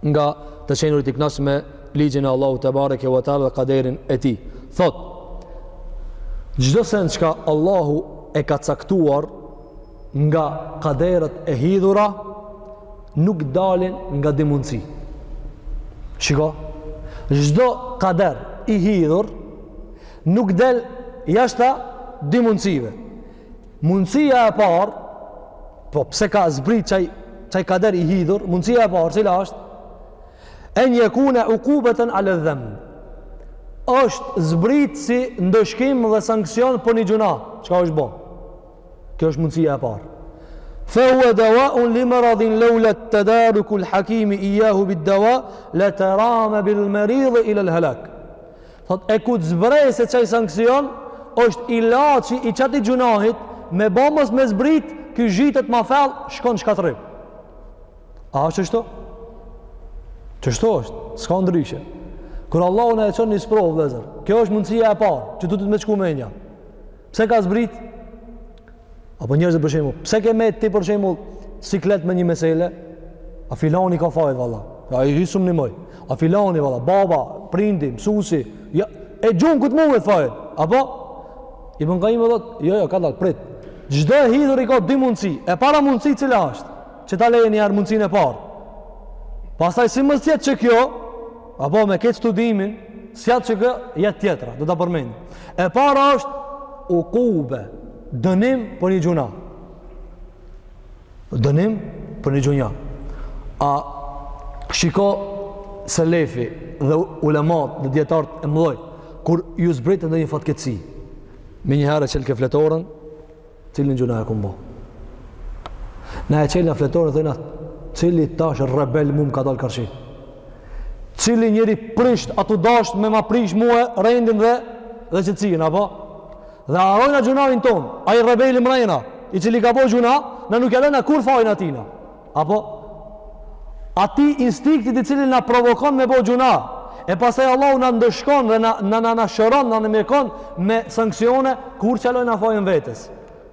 nga të qenurit i kënaq me ligjin e Allahut tebareke ve teala dhe kaderin e tij. Thotë Çdo sen çka Allahu e ka caktuar nga kaderet e hidhura, nuk dalin nga dy mundësi. Shiko, çdo kader i hidhur nuk del jashta dy mundësive. Mundësia e parë, po pse ka zbrit qaj, qaj kader i hidhur, mundësia e parë, cila është? En jekune ukubeten ala dhenb. është zbrit si ndëshkim dhe sanksion për një gjunah, çka është bo. Kjo është mundësia e parë. Fa huwa dawa'un li maradin lawla tadaruku al-hakim iyyahu bid-dawa la tarama bil-marid ila al-halak. Thot e kur të zbret se qaj sanksion është ilaçi i qati gjunahit me bo mos me zbrit ky zhitet ma fell shkon n'shkatërrim. A është kështu? Kështu është, s'ka ndryshe. Kur Allahu na e çon ni sprovë, vëllazër, kjo është mundësia e parë që duhet me t'shku menja. Pse ka zbrit? Apo njerëzit për shembull, pse ke me ti për shembull siklet me një mesele? A filani ka fajet valla? Ja i hisum në moj. A filani valla, baba, prindi, mësuesi, ja e gjon kujt mu vet fajin. Apo i bën gaim edhe, jo jo, kadal prit. Çdo e hidhur i ka dy mundësi. E para mundësi cila është? Që ta lejë një herë mundësinë e parë. Pastaj si mos jet që kjo, Apo me këtë studimin, s'jet që kjo jet tjetra, do ta përmendim. E para është ukube, dënim për një gjuna. Dënim për një gjuna. A shiko selefi dhe ulemat dhe dijetarët e mdhoj, kur ju zbritke ndonjë fatkeqësi, menjëherë e çelke fletoren, Cilin gjuna e kum bo? Na e çelna fletoren, thojna cili tash rebel mu më ka dalë karshi. Cili njeri i prisht, a tu dasht me ma prish mue rendin dhe dhe qetësinë, apo? Dhe harrojna gjunain tonë, ai rebeli mrena, i cili ka bo gjuna, na nuk ja lena kurrë fajin atina. Apo, atij instinktit i cili na provokon me bo gjuna, e pastaj Allahu na ndëshkon dhe na, na, na, na shëron, na mjekon me sanksione, kurrë s'ja lojna fajin vetes.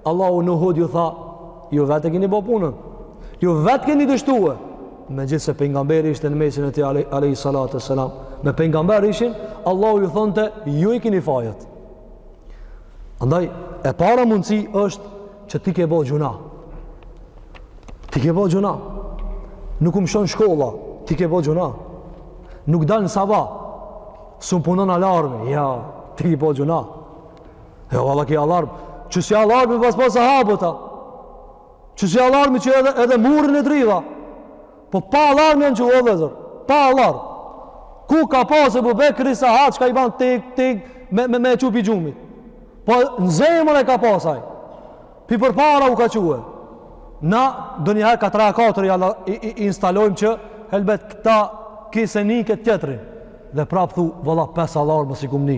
Allahu në Uhud ju tha, ju vetë e kini bo punën, ju vetë keni dështuë, me gjithë se pengamberi ishte në mesin e tij alejhi salatu selam me pengamberi ishin Allahu ju thonte ju i kini fajet andaj e para mundësi është që ti ke bo gjuna ti ke bo gjuna nuk më shkon shkolla ti ke bo gjuna nuk dal në sabah s'më punon alarmi ja, ti ke bo gjuna jo valla ki alarm qesi alarmi pas pas sahabët a qesi alarmi që edhe, edhe murin e driva Po pa alarm janë çu vëllezër. Pa alarm. Ku ka pasë Ebu Bekri sahat çka i ban tik tik me me me çu pi gjumit. Po në zemër e ka pas ai. Pi përpara u ka çue. Na donjëherë ka 3 4 ja i, i, i instalojmë që helbet këta ki s'e ni këtë tjetrin. Dhe prapë thu, valla, pesë alarme s'i kum ni.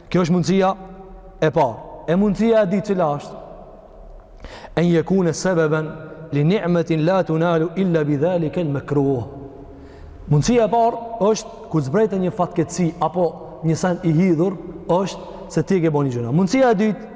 Kjo është mundësia e parë. E mundësia e ditë cila është? En jekune sebeben li ni'metin la tunalu illa bidhalikel mekruh. Mundësia e parë është kur zbret një fatkeqësi apo një sen i hidhur është se ti e ke bo një gjuna. Mundësia e dytë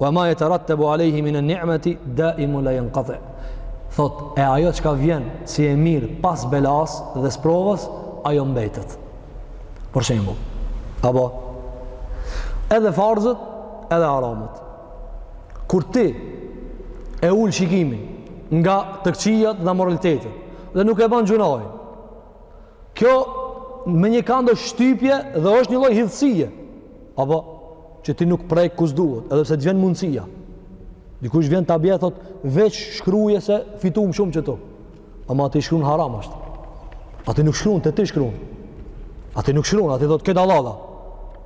Wa ma yatarattabu alayhi min an-ni'mati da'imun la yanqati. Thot, e ajo çka vjen si e mirë pas belas dhe sprovës, ajo mbetet. Për shembull, apo edhe farzet, edhe haramet. Kur ti e ul shikimin nga të këqijat dhe imoralitetit dhe nuk e bën gjunain, Kjo me një kand o shtypje dhe është një lloj hidhësie. Apo, që ti nuk prek ku s'duhet, edhe pse të vjen mundësia. Dikush vjen ta bje, thot, veç shkruje se fiton më shumë qëtu. Ama aty shkrun haram është. Aty nuk shkrun, te ti shkrun. Aty nuk shkrun, aty thot, kejt hallall.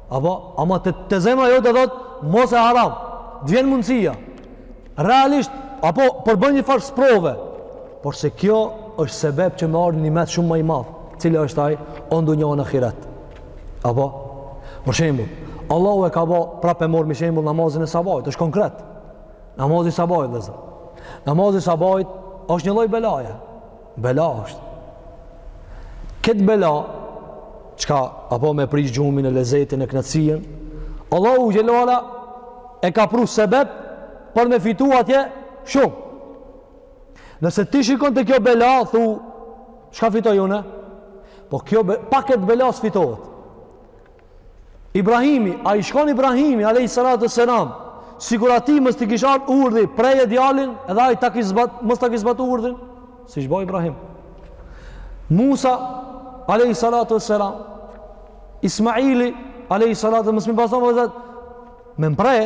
Apo, ama te, te zemra jote thot, mos se haram. Të vjen mundësia. realisht apo por bën një farë sprove por se kjo është sebep që me ardhë nimet shumë më i madh cili është aj, o n'dunja o në ahiret apo për shembull Allahu e ka bo prapë e morëm shembull namazin e sabahit është konkret namazi i sabahit vllezër namazi i sabahit është një lloj belaje Bela është. Këtë bela, çka apo me prish gjumin e lezetin e knaqsinë, Allahu xhel-le ve ala e ka pru sebep për me fitu atje shumë. Nëse ti shikon te kjo bela, thu, çka fitoj une? Po kjo, pa këtë bela s'fitohet. Ibrahimi, a ish kon Ibrahimi, alejhi salatu ves-selam, sikur atij mos t'i kish ardhë urdhi, preje djalin, edhe ai mos ta kish zbatu urdhin, s'ish bo Ibrahim. Musa, alejhi salatu ves-selam, Ismaili, alejhi selam me pas thon, vllezër, me më pre,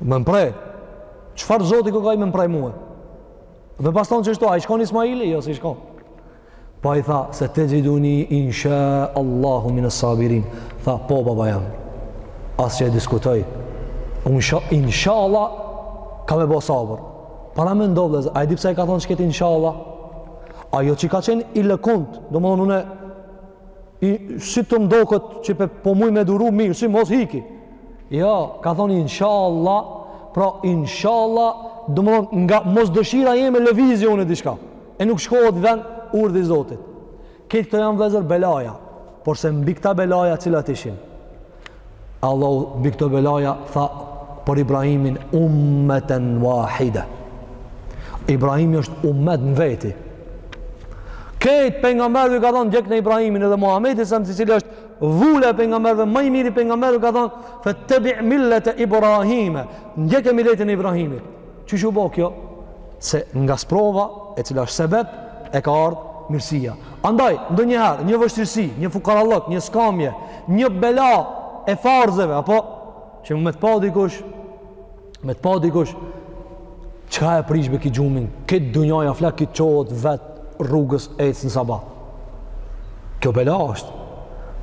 me më pre, çfar zoti koka ai me më pre mue? Me pas thonë qështu, a ish kon Ismaili? Jo, s'ish kon. Po ai tha setexhiduni insha Allahu mines-sabirin. Tha po baba jem. As që e diskutoj. Unë insha Allah ka me bo sabër. Paramendo vllezër, a e di pse e ka thonë qëkët insha Allah? A jo që ka qenë i lëkund, domethonë une, i, si të m'doket, që po muj me duru mirë, si mos hiki. Jo, ka thonë insha Allah, pra insha Allah, domethonë nga mosdëshira jeme lëvizi une diçka. E nuk çohet n'vend urdhi i Zotit. Kejt këto janë vllezër belaja, por se mbi këta belaja cilat ishin. Allahu mbi këto belaja tha për Ibrahimin ummeten wahide. Ibrahimi është ummet në veti. Kejt pengamberve ka thonë ndjekne Ibrahimin edhe Muhammedi selem i cili është vula e pengamberve, më i miri i pengamberve ka thonë, fettebi millete Ibrahime, ndjeke miletin e Ibrahimit. Qysh u bë kjo? Se nga sprova, e cila është sebep, e ka ardhur mirësia. Andaj, ndonjëherë, një vështirësi, një fukarallëk, një skamje, një bela e farzeve, apo që me të pa dikush, me të pa dikush, çka e prish be ky gjumin, kejt dunjaja fle, ky çohet vetë rrugës ecë në sabah. Kjo bela është,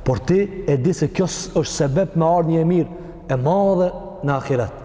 por ti e di se kjo është sebep me ardhë një e mirë, e madhe në ahiret.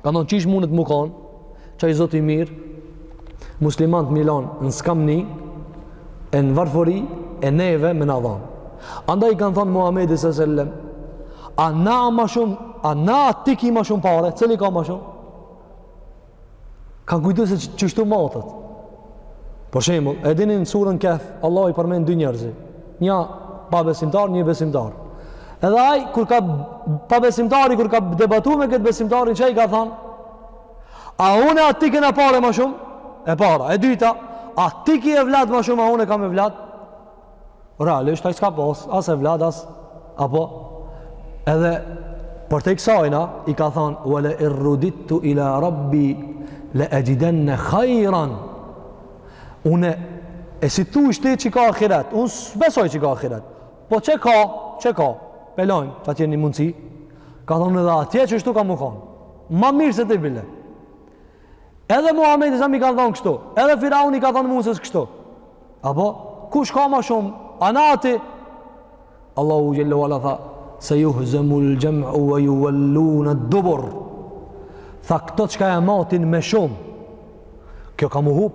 Kanë thonë qysh mundet me konë, qaj Zot i mirë, muslimant me i lon në skamni, e në varfëri, e neve me na dhanë. Andaj i kanë thonë Muhammedit sa sellem, a na ma shumë, a na ti ki ma shumë pare, cili ka ma shumë? Kanë kujtu se qeshtu matet. Për shembull, e dini në surën Kehf, Allahu i përmend dy njerëz, një pabesimtar, një besimtar. Edhe ai kur ka pabesimtari kur ka debatu me këtë besimtarin ça i ka thanë, a unë a ti kena pare ma shumë? E para, e dyta, a ti ki evlad ma shumë, a unë kam evlad? Realisht, ai s'ka pas, as evlad, as, apo, edhe, përtej kësajna, i ka thonë, ue le in rudidtu ila rabbi, le exhidenne hajran, unë, e si tu ishte që ka ahiret, unë s'besoj që ka ahiret, po që ka, që ka, pe lojmë, që atje një mundësi, ka thonë edhe atje qeshtu ka me konë, ma mirë se ti bile, Edhe Muhamedit sam i kanë thonë kështu, edhe Firauni i ka thonë Musës kështu. Apo kush ka ma shumë, a na a ti? Allahu xhelle ue ala tha sejuhzemul xhem'u ue juvel-lune dubur tha këto çka e matin me shumë kjo ka mu hup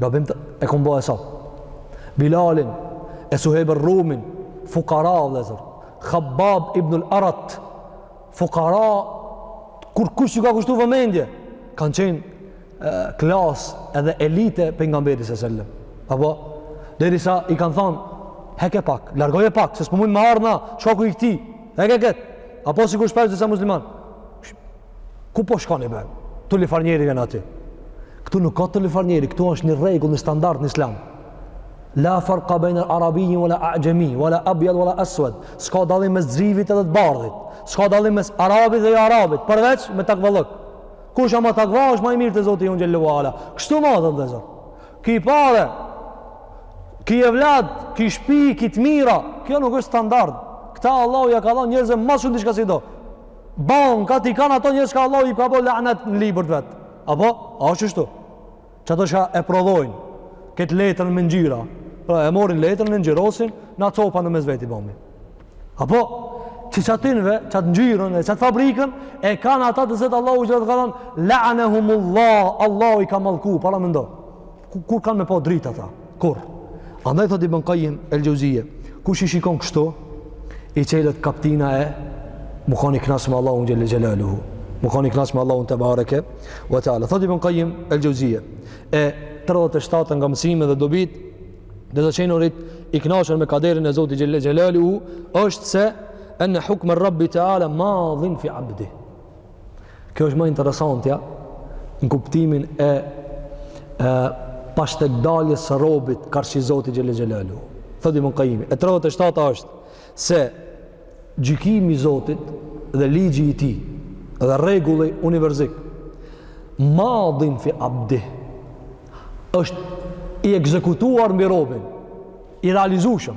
Gabim e kanë bo hesap. Bilalin, e Suhejb er-Rumin, fukara vëllezër. Khabab ibnul Arat, fukara, kurkush s'ju ka kushtu vëmendje, kanë qenë klas edhe elite Pejgamberi sa sellem. Apo, derisa i kanë thonë, heke pak, largoje pak, se s'po mujmë me ardh na, shkaku i këtij, heke këtë, apo sikur shpesh disa musliman, Ku po shkoni be? Turli far njeri vjen aty. Këtu nuk ka turli far njeri, këtu është një rregull, një standard në islam. La farqa baina al-arabiyyi wala a'jami wala abyad wala aswad. S'ka dallim mes t'zivit edhe të bardhit. S'ka dallim mes arabit dhe jo arabit, përveç me takvallëk. Kush a ma takva është ma i mirë te Zoti jon xhelle ue ala. Kështu matet te Zoti. Ki pare, ki evlad, ki shpi, ki të mira. Kjo nuk është standard. Këta Allahu ja ka dhënë njerëzve më shumë diçka s'i do. Bankat i kanë ata njerëz çka Allahu i ka bo lanet në libër të vet. Apo? A është kështu? Qato çka e prodhojnë, këtë letrën me ngjyra. Pra, e marrin letrën, e ngjyrosin, na copa në mes veti bohmi. Apo? Që qatynve, qat ngjyrën, e qat fabrikën, e kanë ata të cilt Allahu xhelle ka thonë, leanehumullah, Allahu i ka malku, paramendo. Kur kanë me pa dritë ata? Kur? Andaj thot Ibn Kajjim el-Xhevzije, kush i shikon kështu, i çelet kaptina e me kanë i knaqt me Allahun xhelle xhelaluhu. Me kanë i knaqt me Allahun tebareke ve teala. Thot Ibn Kajjim el-Xhevzije. E 37 nga mësime dhe dobit, dhe të qenurit i knaqur me kaderin e Zotit xhelle xhelaluhu, është se enne hukme rabbi teala madin fi abdi. Kjo është ma interesantja në kuptimin e, e pastë daljes së robit karshi Zotit xhel-le xhelaluhu. Thotë Ibn Kajimi. E 37 është se gjykimi Zotit dhe ligji i tij dhe rregulli univerzik madhin fi abdi është i ekzekutuar mbi robin i realizushëm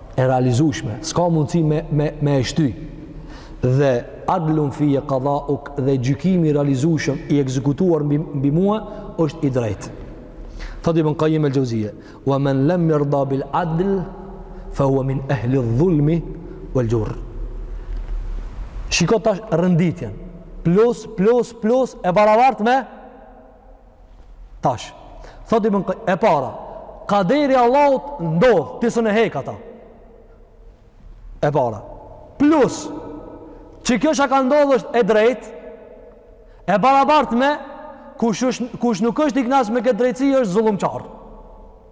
e realizueshme, s'ka mundësi me me me e shty. Dhe adlun fi qadauk dhe gjykimi i realizueshëm i ekzekutuar mbi mbi mua është i drejtë. Thot Ibn Qayyim al-Jauziye, "Wa man lam yarda bil adl fa huwa min ahli adh-dhulmi wal-jurr." Shiko tash rënditjen. Plus, plus, plus e barabartë me Tash, thot Ibn Kajim, e para, kaderi Allahut ndodh, ti s'mun e hek ata. E para. Plus, që kjo çka ndodh është e drejt, e barabart me, kush, është, kush nuk është i knaq me këtë drejtësi, është zullumqar.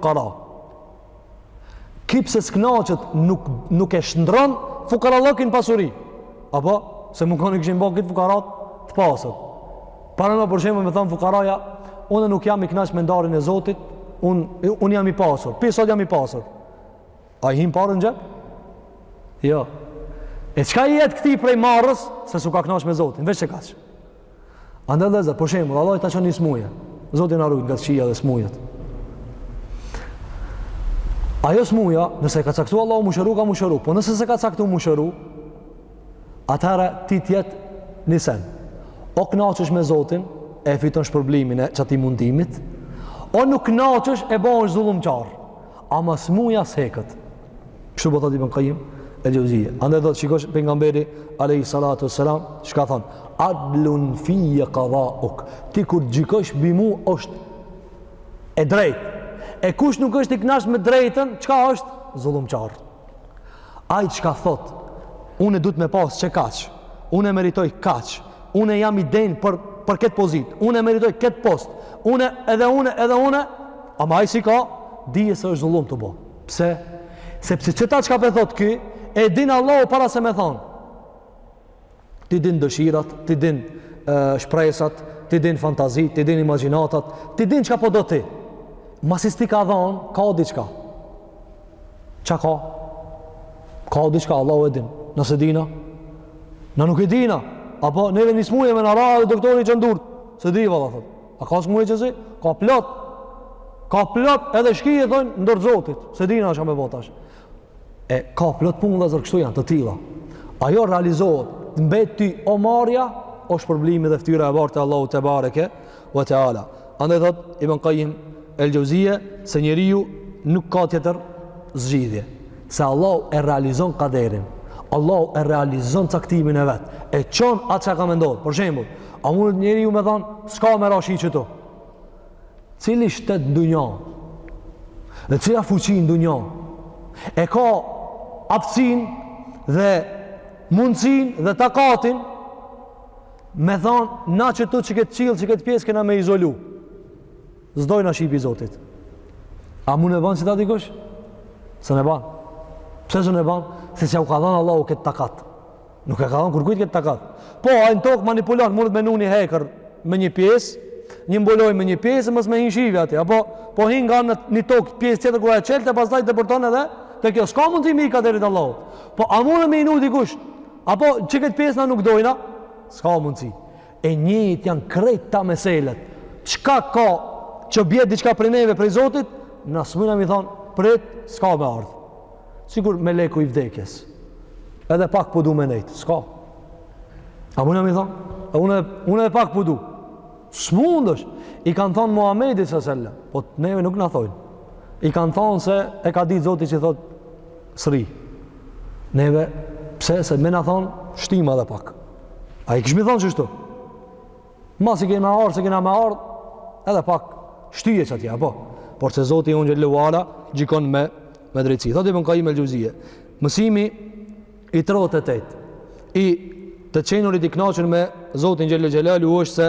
fukara. Ky pse s'knaqët nuk, nuk e shndron fukarallëkin pasuri. Apo, se mu kon kishin bo këtë fukarat të pasët. Paramno për shembull me thonë fukaraja, unë nuk jam i knaqë me ndarjen e Zotit, unë un jam i pasur, pi sot jam i pasur. A i hin paret në xhep? Jo. E çka i jet këtij prej marrës, se s'u ka knaqë me Zotin, veç se kaq. Andaj vëllazër, për shembull, Allahi ta çon një smuje. Zoti na ruaj ngatqija dhe smujet. Ajo smuja, nëse e ka caktu Allahu m'u shëru, ka m'u shëru. Po nëse s'e ka caktu m'u shëru, atëherë ty të jet ni sen. O kënaqesh me Zotin, e fiton shpërblimin e qatij mundimit. O nuk kënaqesh e bohesh zullumqar. Ama smuja s'heket. Kështu po thotë Ibn Qayyim el-Xheuzije. Andaj de shiko pejgamberi alayhi salatu wasalam, çka thon? Adlun fi qada'uk. Ti kur gjykosh mbi mua është e drejtë. E kush nuk është i kënaqur me drejtën, çka është? Zullumqar. Ai çka thot, unë duhet me pas qe kaq. Unë e meritoj kaq. Unë jam i denjë për për këtë pozitë. Unë e meritoj këtë post. Unë edhe unë edhe unë. Ama ai s'i ka, dije se është zullum tu bo. Pse? Sepse qeta çka po thotë ky, e din Allahu para se me thonë. Ti din dëshirat, ti din uh, shpresat, ti din fantazit, ti din imagjinatat, ti din çka po do ti. Masi s'ti ka dhonë, ka diçka. Ça ka? Ka diçka, Allahu e din. Na s'e dina. Na nuk e dina. Apo neve një smuje me na ra dhe doktori që ndurë. S'e di, valla, thotë. A ka së muegjëzi? Ka plot. Ka plot edhe shqip e thonë n'dorë t'Zotit. S'e dina çka me bo tash. E ka plot punë vllezër kështu janë të tilla. Ajo realizohet. Mbet ty o marrja, o shpërblimi dhe ftyra e bardhë te Allahu tebareke ve teala. Andaj thotë Ibn Kajim el Xhevzije, se njeriu nuk ka tjetër zgjidhje. se Allahu e realizon kaderin, Allahu e realizon caktimin e vetë, e çon atë çka ka me ndodhë. Për shembull, a mundet njeriu me thonë, s'ka me ra shi qëtu. Cili shtet në dunja, dhe cila fuqi në dunja, e ka aftësinë dhe mundësinë dhe takatin, me thonë, na qëtu qëkët qiell, qëkët pjesë, kena me izolu. S'dojna shi prej Zotit. A mund e ban qëta dikush? S'mun e ban. Pse s'mun e ban? Se s'jau ka dhanë Allahu këtë takat. Nuk e ka dhanë kërkujt këtë takat. Po, ai në tokë manipulon, mundet me vnu ni hekër me një pjesë, një mbulojë me një pjesë, mos me hi shiu aty. Apo, po hin nga një tokë pjesë tjetër ku e çeltë, pastaj depërton edhe te kjo, s'ka mundësi m'i ik kaderit Allahut. Po, a mundet me inu dikush? Apo, qëkët pjesë na nuk dojna? S'ka mundësi. e njëjtë janë krejt kto meselet. Çka ka që bjetë diçka prej neve prej Zotit, na s'mujna m'i thonë, prit, s'ka me ardhë. Sikur meleku i vdekjes. Edhe pak po du me nejtë, s'ka. A mujna m'i thonë, e une, une edhe pak po du. S'mundësh, i kanë thonë Muhammedit alejhi selam, po neve nuk na thonë. I kanë thonë se e ka ditë Zoti që thotë, s'rri. Neve, pse, se me na thonë, shtyma edhe pak. A i kishim thonë qështu? Masi kena me ardhë, si kena me ardhë, edhe pak shtyje qatje, apo? Por se Zoti ynë xhele ve ala, gjykon me, me drejtësi. Thotë Ibn Kajim el Xhevzije. Mësimi i tridhjetë e tetë, i të qenurit i knaqur me Zotin xhele xhelaluhu është se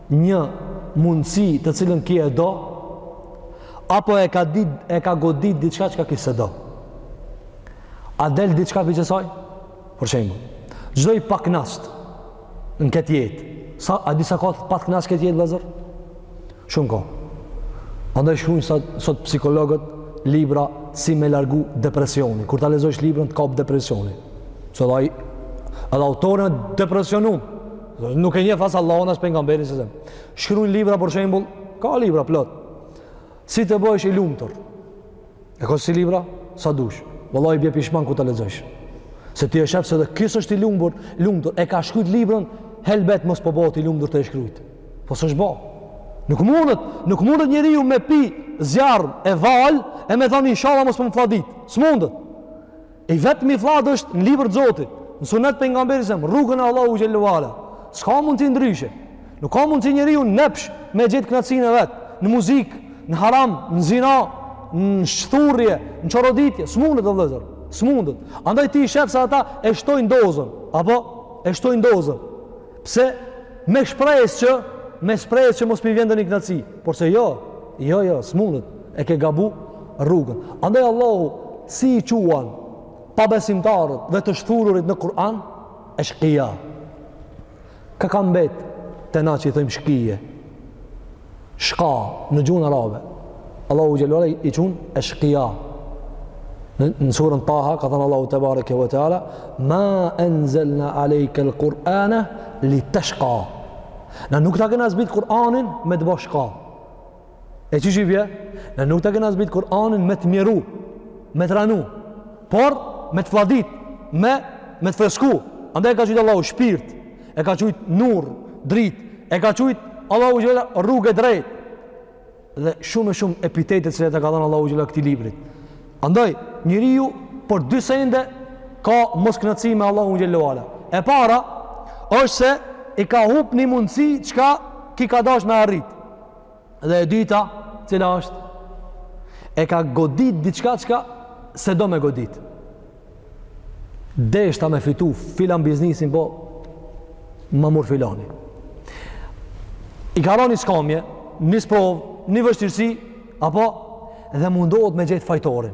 një mundësi të cilën ky e do, apo e ka, dit, e ka godit diçka çka ky s'e do. A del diçka prej kësaj? Për shembull, çdo i paknaqtë në këtë jetë. Sa, a di sa ka të paknaqtë n'këtë jetë, vllezër? Shumë ka. Andaj shkrujnë sot, sot psikologët libra si me largu depresionin. Kur ta lexojsh librën, të kap depresioni. Se ai edhe autori i depresionum. Nuk e njeh as Allahun as pejgamberin alejhi selam. Shkruajn libra për shembull, ka libra plot. Si të bëhesh i lumtur? E ka ksi libra sa dush. Vallahi bie pishman kur ta lexosh. Se ti e shef se edhe ky s'është i lumtur, lumtur. E ka shkruajt librin helbet mos po bëhet i lumtur tu e shkruajt. Po s'është bë. Nuk mundet, nuk mundet njeriu me pi zjarr e valë e me thanë inshallah mos po më fladit. S'mundet. I vetmi fllad është në libër të Zotit, në sunet Pejgamberit selam, rrugën e Allahut Xhele ue Ala. S'ka mundësi ndryshe. Nuk ka mundësi njeriu në nepsh me gjet knaqësinë e vet, në muzikë, në haram, në zina, në shthurje, në çoroditje, s'mundet o vëllezër, s'mundet. Andaj ti i shef se ata e shtojnë dozën, apo e shtojnë dozën. Pse? Me shpresë që, me shpresë që mos p'i vjen ndonjë kënaqësi. Porse jo, jo, jo, s'mundet. E ke gabu rrugën. Andaj Allahu si i quan pabesimtarët dhe të shthururit në Kur'an? Eshkija. Ka ka mbet te na që i thojmë shkije. shka në gjuhën arabe. Allahu Xhele ue Ala i qun eshkija. Në, në surën Taha, ka thënë Allahu Tebareke ve Teala, ma enzelna alejkel Kur'ane li teshka. Na nuk ta kena zbrit Kur'anin me të bo shka. E qysh i bje? Na nuk ta kena zbrit Kur'anin me të mjeru, me të ranu, por me të fladit, me, me të fresku. Andaj e ka qujt Allahu shpirt, e ka qujt nur, drit, e ka qujt Allahu Xhele ue Ala rrugë e drejt, dhe shumë e shumë epitete të cilat ia ka dhënë Allahu Xhele ue Ala këtij librit. Andaj, njeriu, për dy sende, ka mosknaqësi me Allahun Xhele ue Ala. E para, është se i ka hup një mundësi çka ky ka dash me arrit. Dhe e dyta, cila është? E ka godit diçka çka s'e do me godit. Deshta me fitu filan biznisin, po ma mur filani. I ka ra ni skamje, një sprovë, një vështirësi, apo dhe mundohet me gjet fajtorin.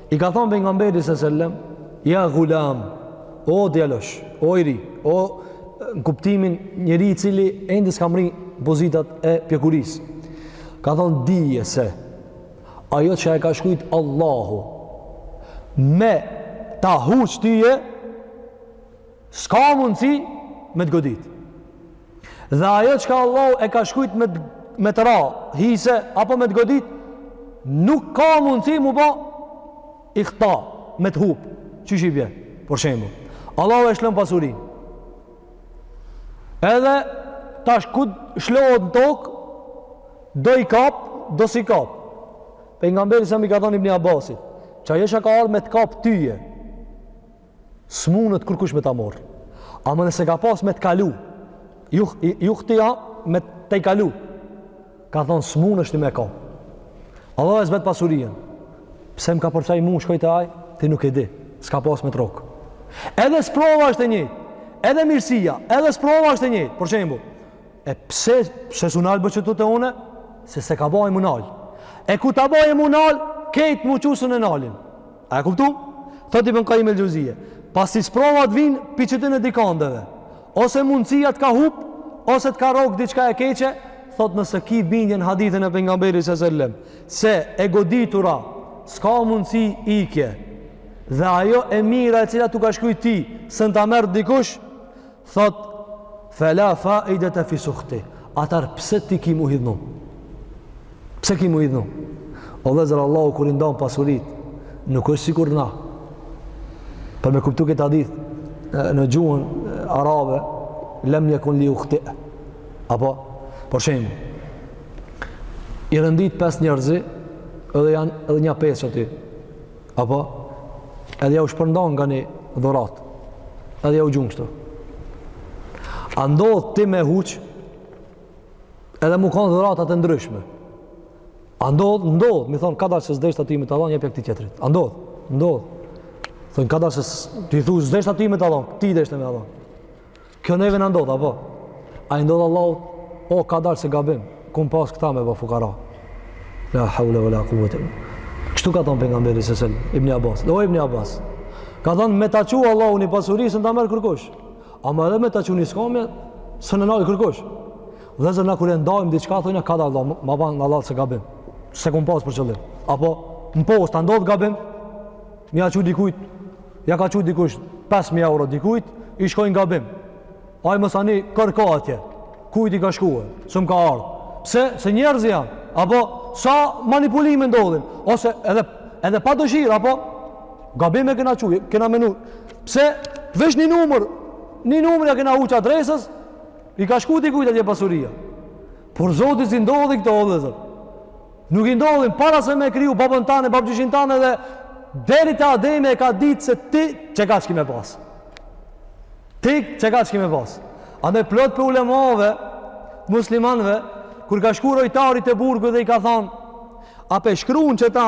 I ka thonë pejgamberi sallallahu alajhi wasallam, "Ya ghulam, o djalosh, o i ri, o në kuptimin njeri i cili ende s'ka mrri pozitat e pjekurisë." Ka thonë dije se ajo që e ka shkrujt Allahu me ta huq tyje, s'ka mundësi me të godit. Dhe ajo çka Allahu e ka shkrujt me me të ra, hise apo me të godit, nuk ka mundësi mu bo ihta, me të hup. Qysh i bje? Për shembull, Allahu e shlon pasurinë. Edhe tash kur shlohet në tokë, do i kap, do s'i kap. Pejgamberi selam i ka thënë Ibn Abbasit, që ajo çka ka ardh me të kap tyje. S'munet kërkush me ta marr. Ama nëse ka pas me të kalu, juhtia, me tejkalu. Ka thonë, s'munësh ti me kap. Allahu e zbret pasurinë. Pse më ka përskaj mu, shkoi te aj, ti nuk e di. S'ka pas me të rrokë. Edhe sprova është e njëjtë. Edhe mirësia, edhe sprova është e njëjtë. Për shembull. E pse, pse s'u nal bash qetu te une? Se s'e ka baj mu nal. E kur ta baje mu nal, krejt mu çu s'un e nalin. A e kuptu? Thot Ibn Kajim el Xheuzije. Pasi sprovat vijnë pi qityne dy kandeve. Ose mundësia të ka hup, ose të ka rrokë diçka e keqe, thot nëse ki bindjen hadithin e Pejgamberit sellem, se e goditura, s'ka mundësi ikje, dhe ajo e mira e cila t'u ka shkru ty, s'mun ta merr dikush, Thot, Fela faidete fi sukhti. Atëherë pse ti ki mu hidhnu? Pse ki mu hidhnu? O vllezër Allahu kur i ndan pasuritë, nuk është sikur na. Për me kuptu këtë hadith, në gjuhën arabe, lem jekun li juhti. Apo, për shembull, i rendit pesë njerëz, edhe janë edhe nja pesë aty. Apo, edhe ja u shpërndan nga një dhuratë, edhe ja u gjun kështu. A ndodh ti me huq, edhe mu kanë dhuratat e ndryshme. A ndodh, ndodh, me i thonë, kadal se s'deshta ty me ta dhonë, jepja këtij tjetrit. A ndodh, ndodh. Thonë, kadal se ti thu s'deshta ty me ta dhonë, ty deshta me ta dhonë. Kjo neve na ndodh, apo. A i ndodh Allahut, o, kadal se gabim, kom pasë këta me bë fukara. La haule ve la kuvete. Kështu ka thonë Pejgamberi sellem, Ibni Abbas. Dhe o Ibni Abbas, ka thonë me ta çu Allahu një pasuri, s'mun ta merr kërkush. Ama edhe me ta çu një skamje, s'mun e nal kërkush. Vllezër na kur e ndajmë diçka thojna, kadal vlla, ma ban hallall se gabim. Se kom pasë për qëllim. Apo, në postë, të ndodh gabim, me ja çu dikujt, ja ka çu dikush 5.000 euro dikujt, i shkojnë gabim. Ai masani kërkon atje, kujt i ka shku, s'më ka ardhë. Pse, se njerëz janë, apo sa manipulime ndodhin, ose edhe, edhe pa dëshirë, apo gabim e kena çu, kena menu. Pse, veç një numër, një numër ja kena huq adresës, i ka shku dikujt atje pasuria. Por Zotit s'i ndodhin këto o vllezër. Nuk i ndodhin para se me kriju babën tane, babgjyshin tane dhe deri te Ademi e ka ditë se ti qekaq ki me pas. Ti qekaq ki me pas. Andaj plot prej ulemave muslimanve, kur ka shku rojtari te burgu dhe i ka thonë, a pe shkrun qeta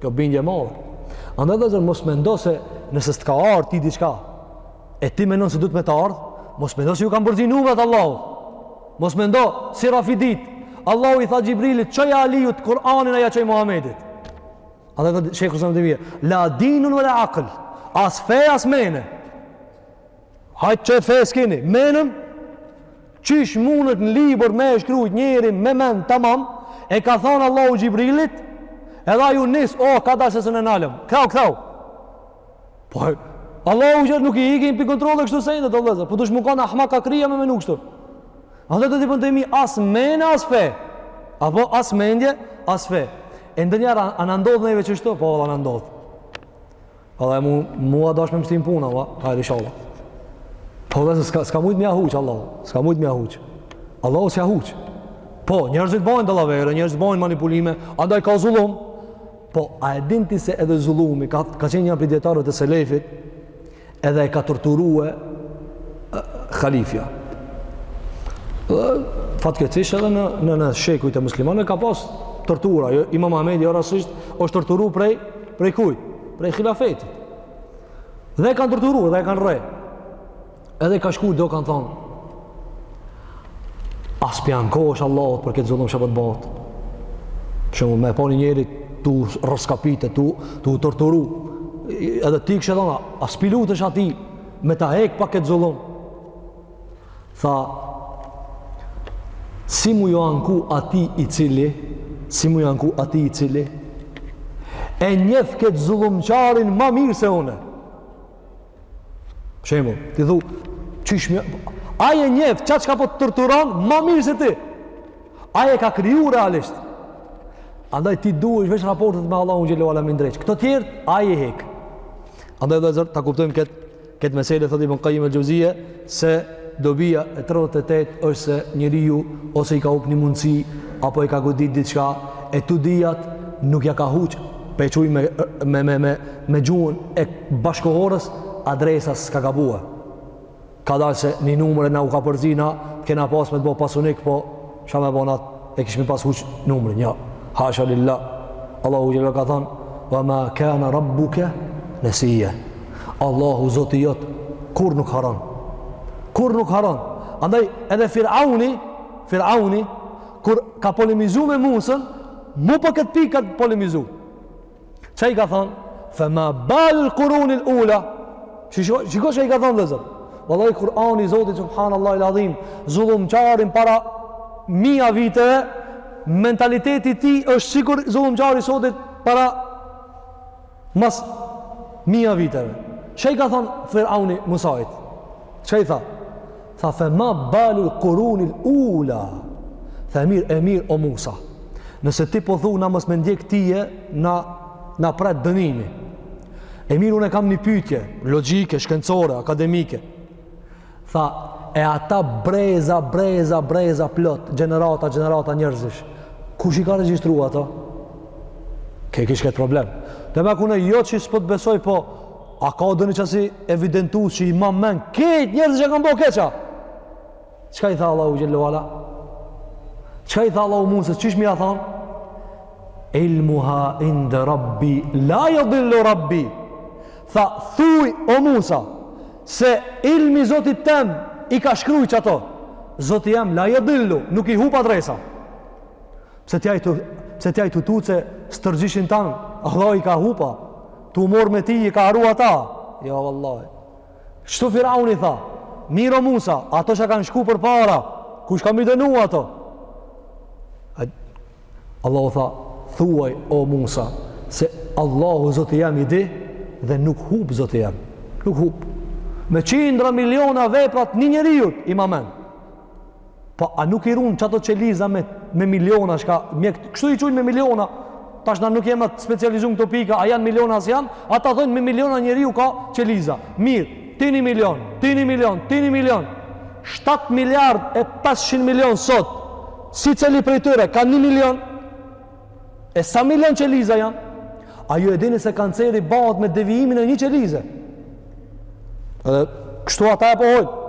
Kjo bindje e madhe. Andaj vllezër, mos mendo se nëse s'të ka ardhë ty diçka, e ti menon se duhet me të ardhë, mos mendo se ju kan përzi numrat Allahut. Mos mendo, si rafiditë, Allahu i tha Xhibrilit, çoja Alijut, Kur'anin e ja çoi Muhammedit. Andaj dhe Shejhul Islam Ibn Tejmije, la dinun ve la akl, as fe, as men. Hajt që fe s'kini, menën, qysh munët në libër me e shkrujt njeri me men tamam, e ka thonë Allahu Xhibrilit, edhe aj u nis, o, oh, kadalë se e nalëm, kthehu, kthehu. Po, Allahu që nuk i ikin prej kontrolle dhe kështu sendet, vllezër, po dush me konë ahmak krejt me menu kështu. A dhe të tipën të imi as men, as fe, apo as mendje, as fe. E ndonjëherë, a na ndodh neve qështu, po, na ndodh. A dhe mu, mu a dash me mështim puna, va, hajr inshallah. Po dhe se s'ka, s'ka mujtë mja huqë, Allah, s'ka mujtë m'ja huqë. Allahu s'ja huqë. Po, njerëzit bajnë dallavere, njerëzit bajnë manipulime, andaj ka zullum. Po, a e din ti se edhe zullumi, ka, ka qenë një prej dijetarëve të selefit, edhe e ka torturue khalifja. Fatkeqësisht edhe në, në, në shekujt e muslimanëve ka pas tortura. Jo, Imam Ahmedi, jo rastësisht, është torturu prej Prej kujt? Prej khilafetit. Dhe e kanë torturu, dhe e kanë rreh. Edhe kanë shku do i kanë thonë. A s'pi ankohesh Allahut për këtë zullum që po t'bohet. Shembull me e pa ni njeri tu rroskapit tu tu torturu. Edhe ti kishe thonë, a s'pi lutesh atij me ta hek pak këtë zullum. Tha, si me ju anku atij i cili, si me ju anku atij i cili, e njef këtë zullumqarin ma mirë se une. Shembull, ti thu, qysh mja, ai e njef, ça çka po të torturon, ma mirë se ti. Ai e ka kriju realisht. Andaj ti duhesh veç raportet me Allahun xhele ve ala me i ndreq. Këto tjertë, ai e hek. Andaj vllezër, ta kuptojmë këtë Këtë mesele thotë Ibn Kajim el-Xheuzije se dobia e 38 është se njeriu ose i ka hup një mundësi apo i ka godit diçka e tu dijat nuk ja ka huq pe çoj me me me me, me gjuhën e bashkëkohorës adresa s'ka gabue. Kadalë se një numër na u ka përzi, na të kena pas me të bo pasunik, po Ça me bo, na e kishmi pas huq numrin, jo. Hasha lillah, Allahu xhele ka thonë, wa ma kana rabbuke nesije. Allahu zoti jot, kurrë nuk harron. Kurrë nuk harron. Andaj edhe Firauni, Firauni, kur ka polemizu me Musën, mu për po këtë pikë ka polemizu. Ça i ka thonë? Fe ma balul kurunil ula. Shiko ça i ka thonë vllezër. Vallahi, Kurani i Zotit, Subhanallahil adhim, zullumqarin para mija viteve, mentaliteti i tij është sikur zullumqari i sotit para mas mija viteve. Ça i ka thonë Firauni Musait? Ça i tha? Tha fe ma balul kurunil ula. Tha e mirë, e mirë, o Musa. Nëse ti po thu na mos me ndjek ty, na, na pret dënimi. E mirë, unë e kam një pytje, logike, shkencore, akademike. Tha, e ata breza, breza, breza, plot, gjenerata, gjenerata njerëzish. Kush i ka regjistru ato? Ke kish këtë problem. Demek unë, jo që s'po t'besoj, po, A ka donji qasi evidentus që i man men këta njerëz që kanë bo keqa? Qëka i tha Allahu xhel-le ve ala? Qëka i tha Allahu Musës qysh me ia thanë? Ilmuha indë rabbi, la jedil-lu rabbi. Tha, thuj o Musa, se ilmi i Zotit tem i ka shkru qato. Zoti jem, la jedil-lu, nuk i hup adresa. Pse ti a i, pse ti a i tutesh stërgjyshët tanë Allahu i ka hupa, tu u marrë me ti i ka harru ata. Jo, ja, vallahi. Qështu Firauni tha, Mirë o Musa, ato që kanë shku përpara, kush ka me i dënu ato? Allahu tha, thuaj o Musa, se Allahu Zoti jem i di, dhe nuk hup Zoti jem. Nuk hup. Me qindra miliona vepra t'një njeriut, i man men Po a nuk i run qato qeliza me me miliona qka mjekët, kështu i çojnë me miliona. Tash na nuk jena t'specializum n'këto pika, a janë miliona a s'janë, ata thonë me miliona njeriu ka qeliza. Mirë, ti një milion, ti një milion, ti një milion. 7 miliard e 500 milion sot. Secili prej tyre ka 1 milion? E sa milion qeliza janë? A ju e dini se kanceri bëhet me devijimin e një çelize? Edhe kështu ata e pohojnë.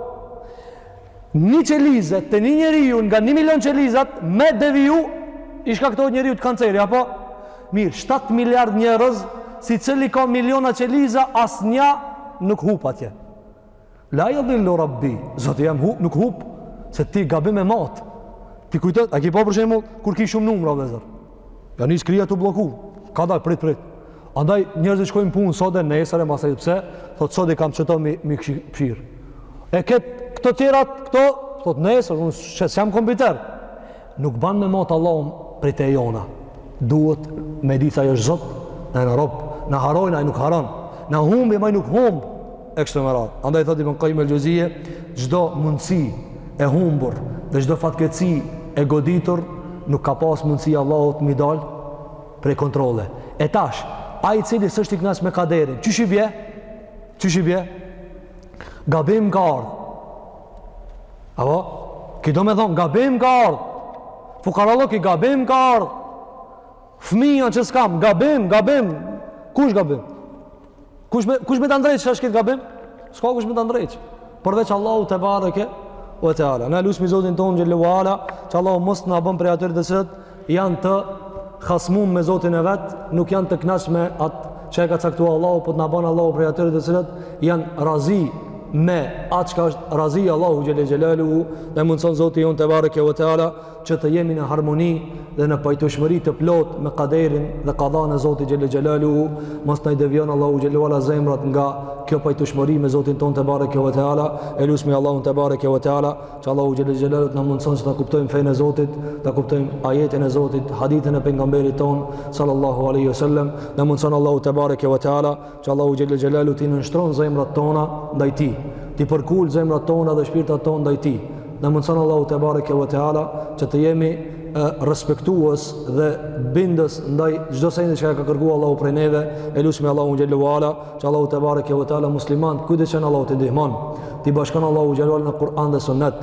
Një qelize të një njeriu nga një milion qelizat me deviju i shkaktohet njeriut kanceri, apo? Mirë, 7 miliard njerëz, secili ka miliona qeliza, asnja nuk hup atje. La jedil-lu rabbi, Zoti jem hup, nuk hup, se ti gabim e mat. Ti kujton, a ki pa për shembull, kur ki shumë numra, vezër? Ja nis kryja t'u blloku. Kadal, prit prit. Andaj njerëzit shkojnë punë sot e nesër e masnesër, pse, thotë sot i kam qeto mi, mi kqyr. E kur këto tjerat këto thotë nesër unë, se s'jam kompjuter. Nuk ban me mat Allahun prej vetes tonë. Duhet me ditë ai është Zot, na rob, na harrojmë ai nuk harron. Na humbim, ai nuk humb. e kështu me radhë. Andaj thotë Ibn Qayyim al-Jawziyye, çdo mundësi e humbur dhe çdo fatkeqësi e goditur nuk ka pas mundësi Allahut mi dal prej kontrolle. E tash, ai i cili s'është i knaqt me kaderin, qysh i bie? Qysh i bie? Gabim ka ardh. Apo, ky domethonë, gabim ka ardh. Fukarallëki gabim ka ardh. Fëmija që s'kam, gabim, gabim. Kush gabim? Kush me, kush me ta ndreq tash këtë gabim? S'ka kush me ta ndreq. Përveç Allahut tebareke ve teala. Na lusmi Zotin tonë xhelle ve ala, që Allahu mos të na bën prej atyre të cilët janë të hasmum me Zotin e vet, nuk janë të knaq me atë që e ka caktua Allahu, po të na bën Allahu prej atyre të cilët janë razi me atë çka është razi Allahu xhelle xhelaluhu, dhe e mundëson Zoti jonë tebareke ve teala, që të jemi në harmoni dhe në pajtueshmëri të plotë me kaderin dhe kadanë e Zotit xhelle xhelaluhu, mos na i devijon Allahu xhelle ve ala zemrat nga kjo pajtueshmëri me Zotin tonë tebareke ve teala, e lusmi Allahun tebareke ve teala, që Allahu xhelle xhelaluhu të na mundson që ta kuptojmë fenë e Zotit, ta kuptojmë ajetin e Zotit, hadithin e pejgamberit tonë sallallahu alaihi wasallam, na mundson Allahu tebareke ve teala Që Allahu xhelle xhelaluhu t'i nënshtron zemrat tona ndaj tij, t'i përkul zemrat tona dhe shpirtat tona ndaj tij. Na mundëson Allahu tebareke ve teala që të jemi e, respektues dhe bindës ndaj çdo sendi që ka kërku Allahu prej neve, e lusmi Allahun xhelle ve ala, që Allahu tebareke ve teala muslimanët, kudo që janë Allahu t'i ndihmon, t'i bashkon Allahu xhelle ve ala në Kur'an dhe Sunnet,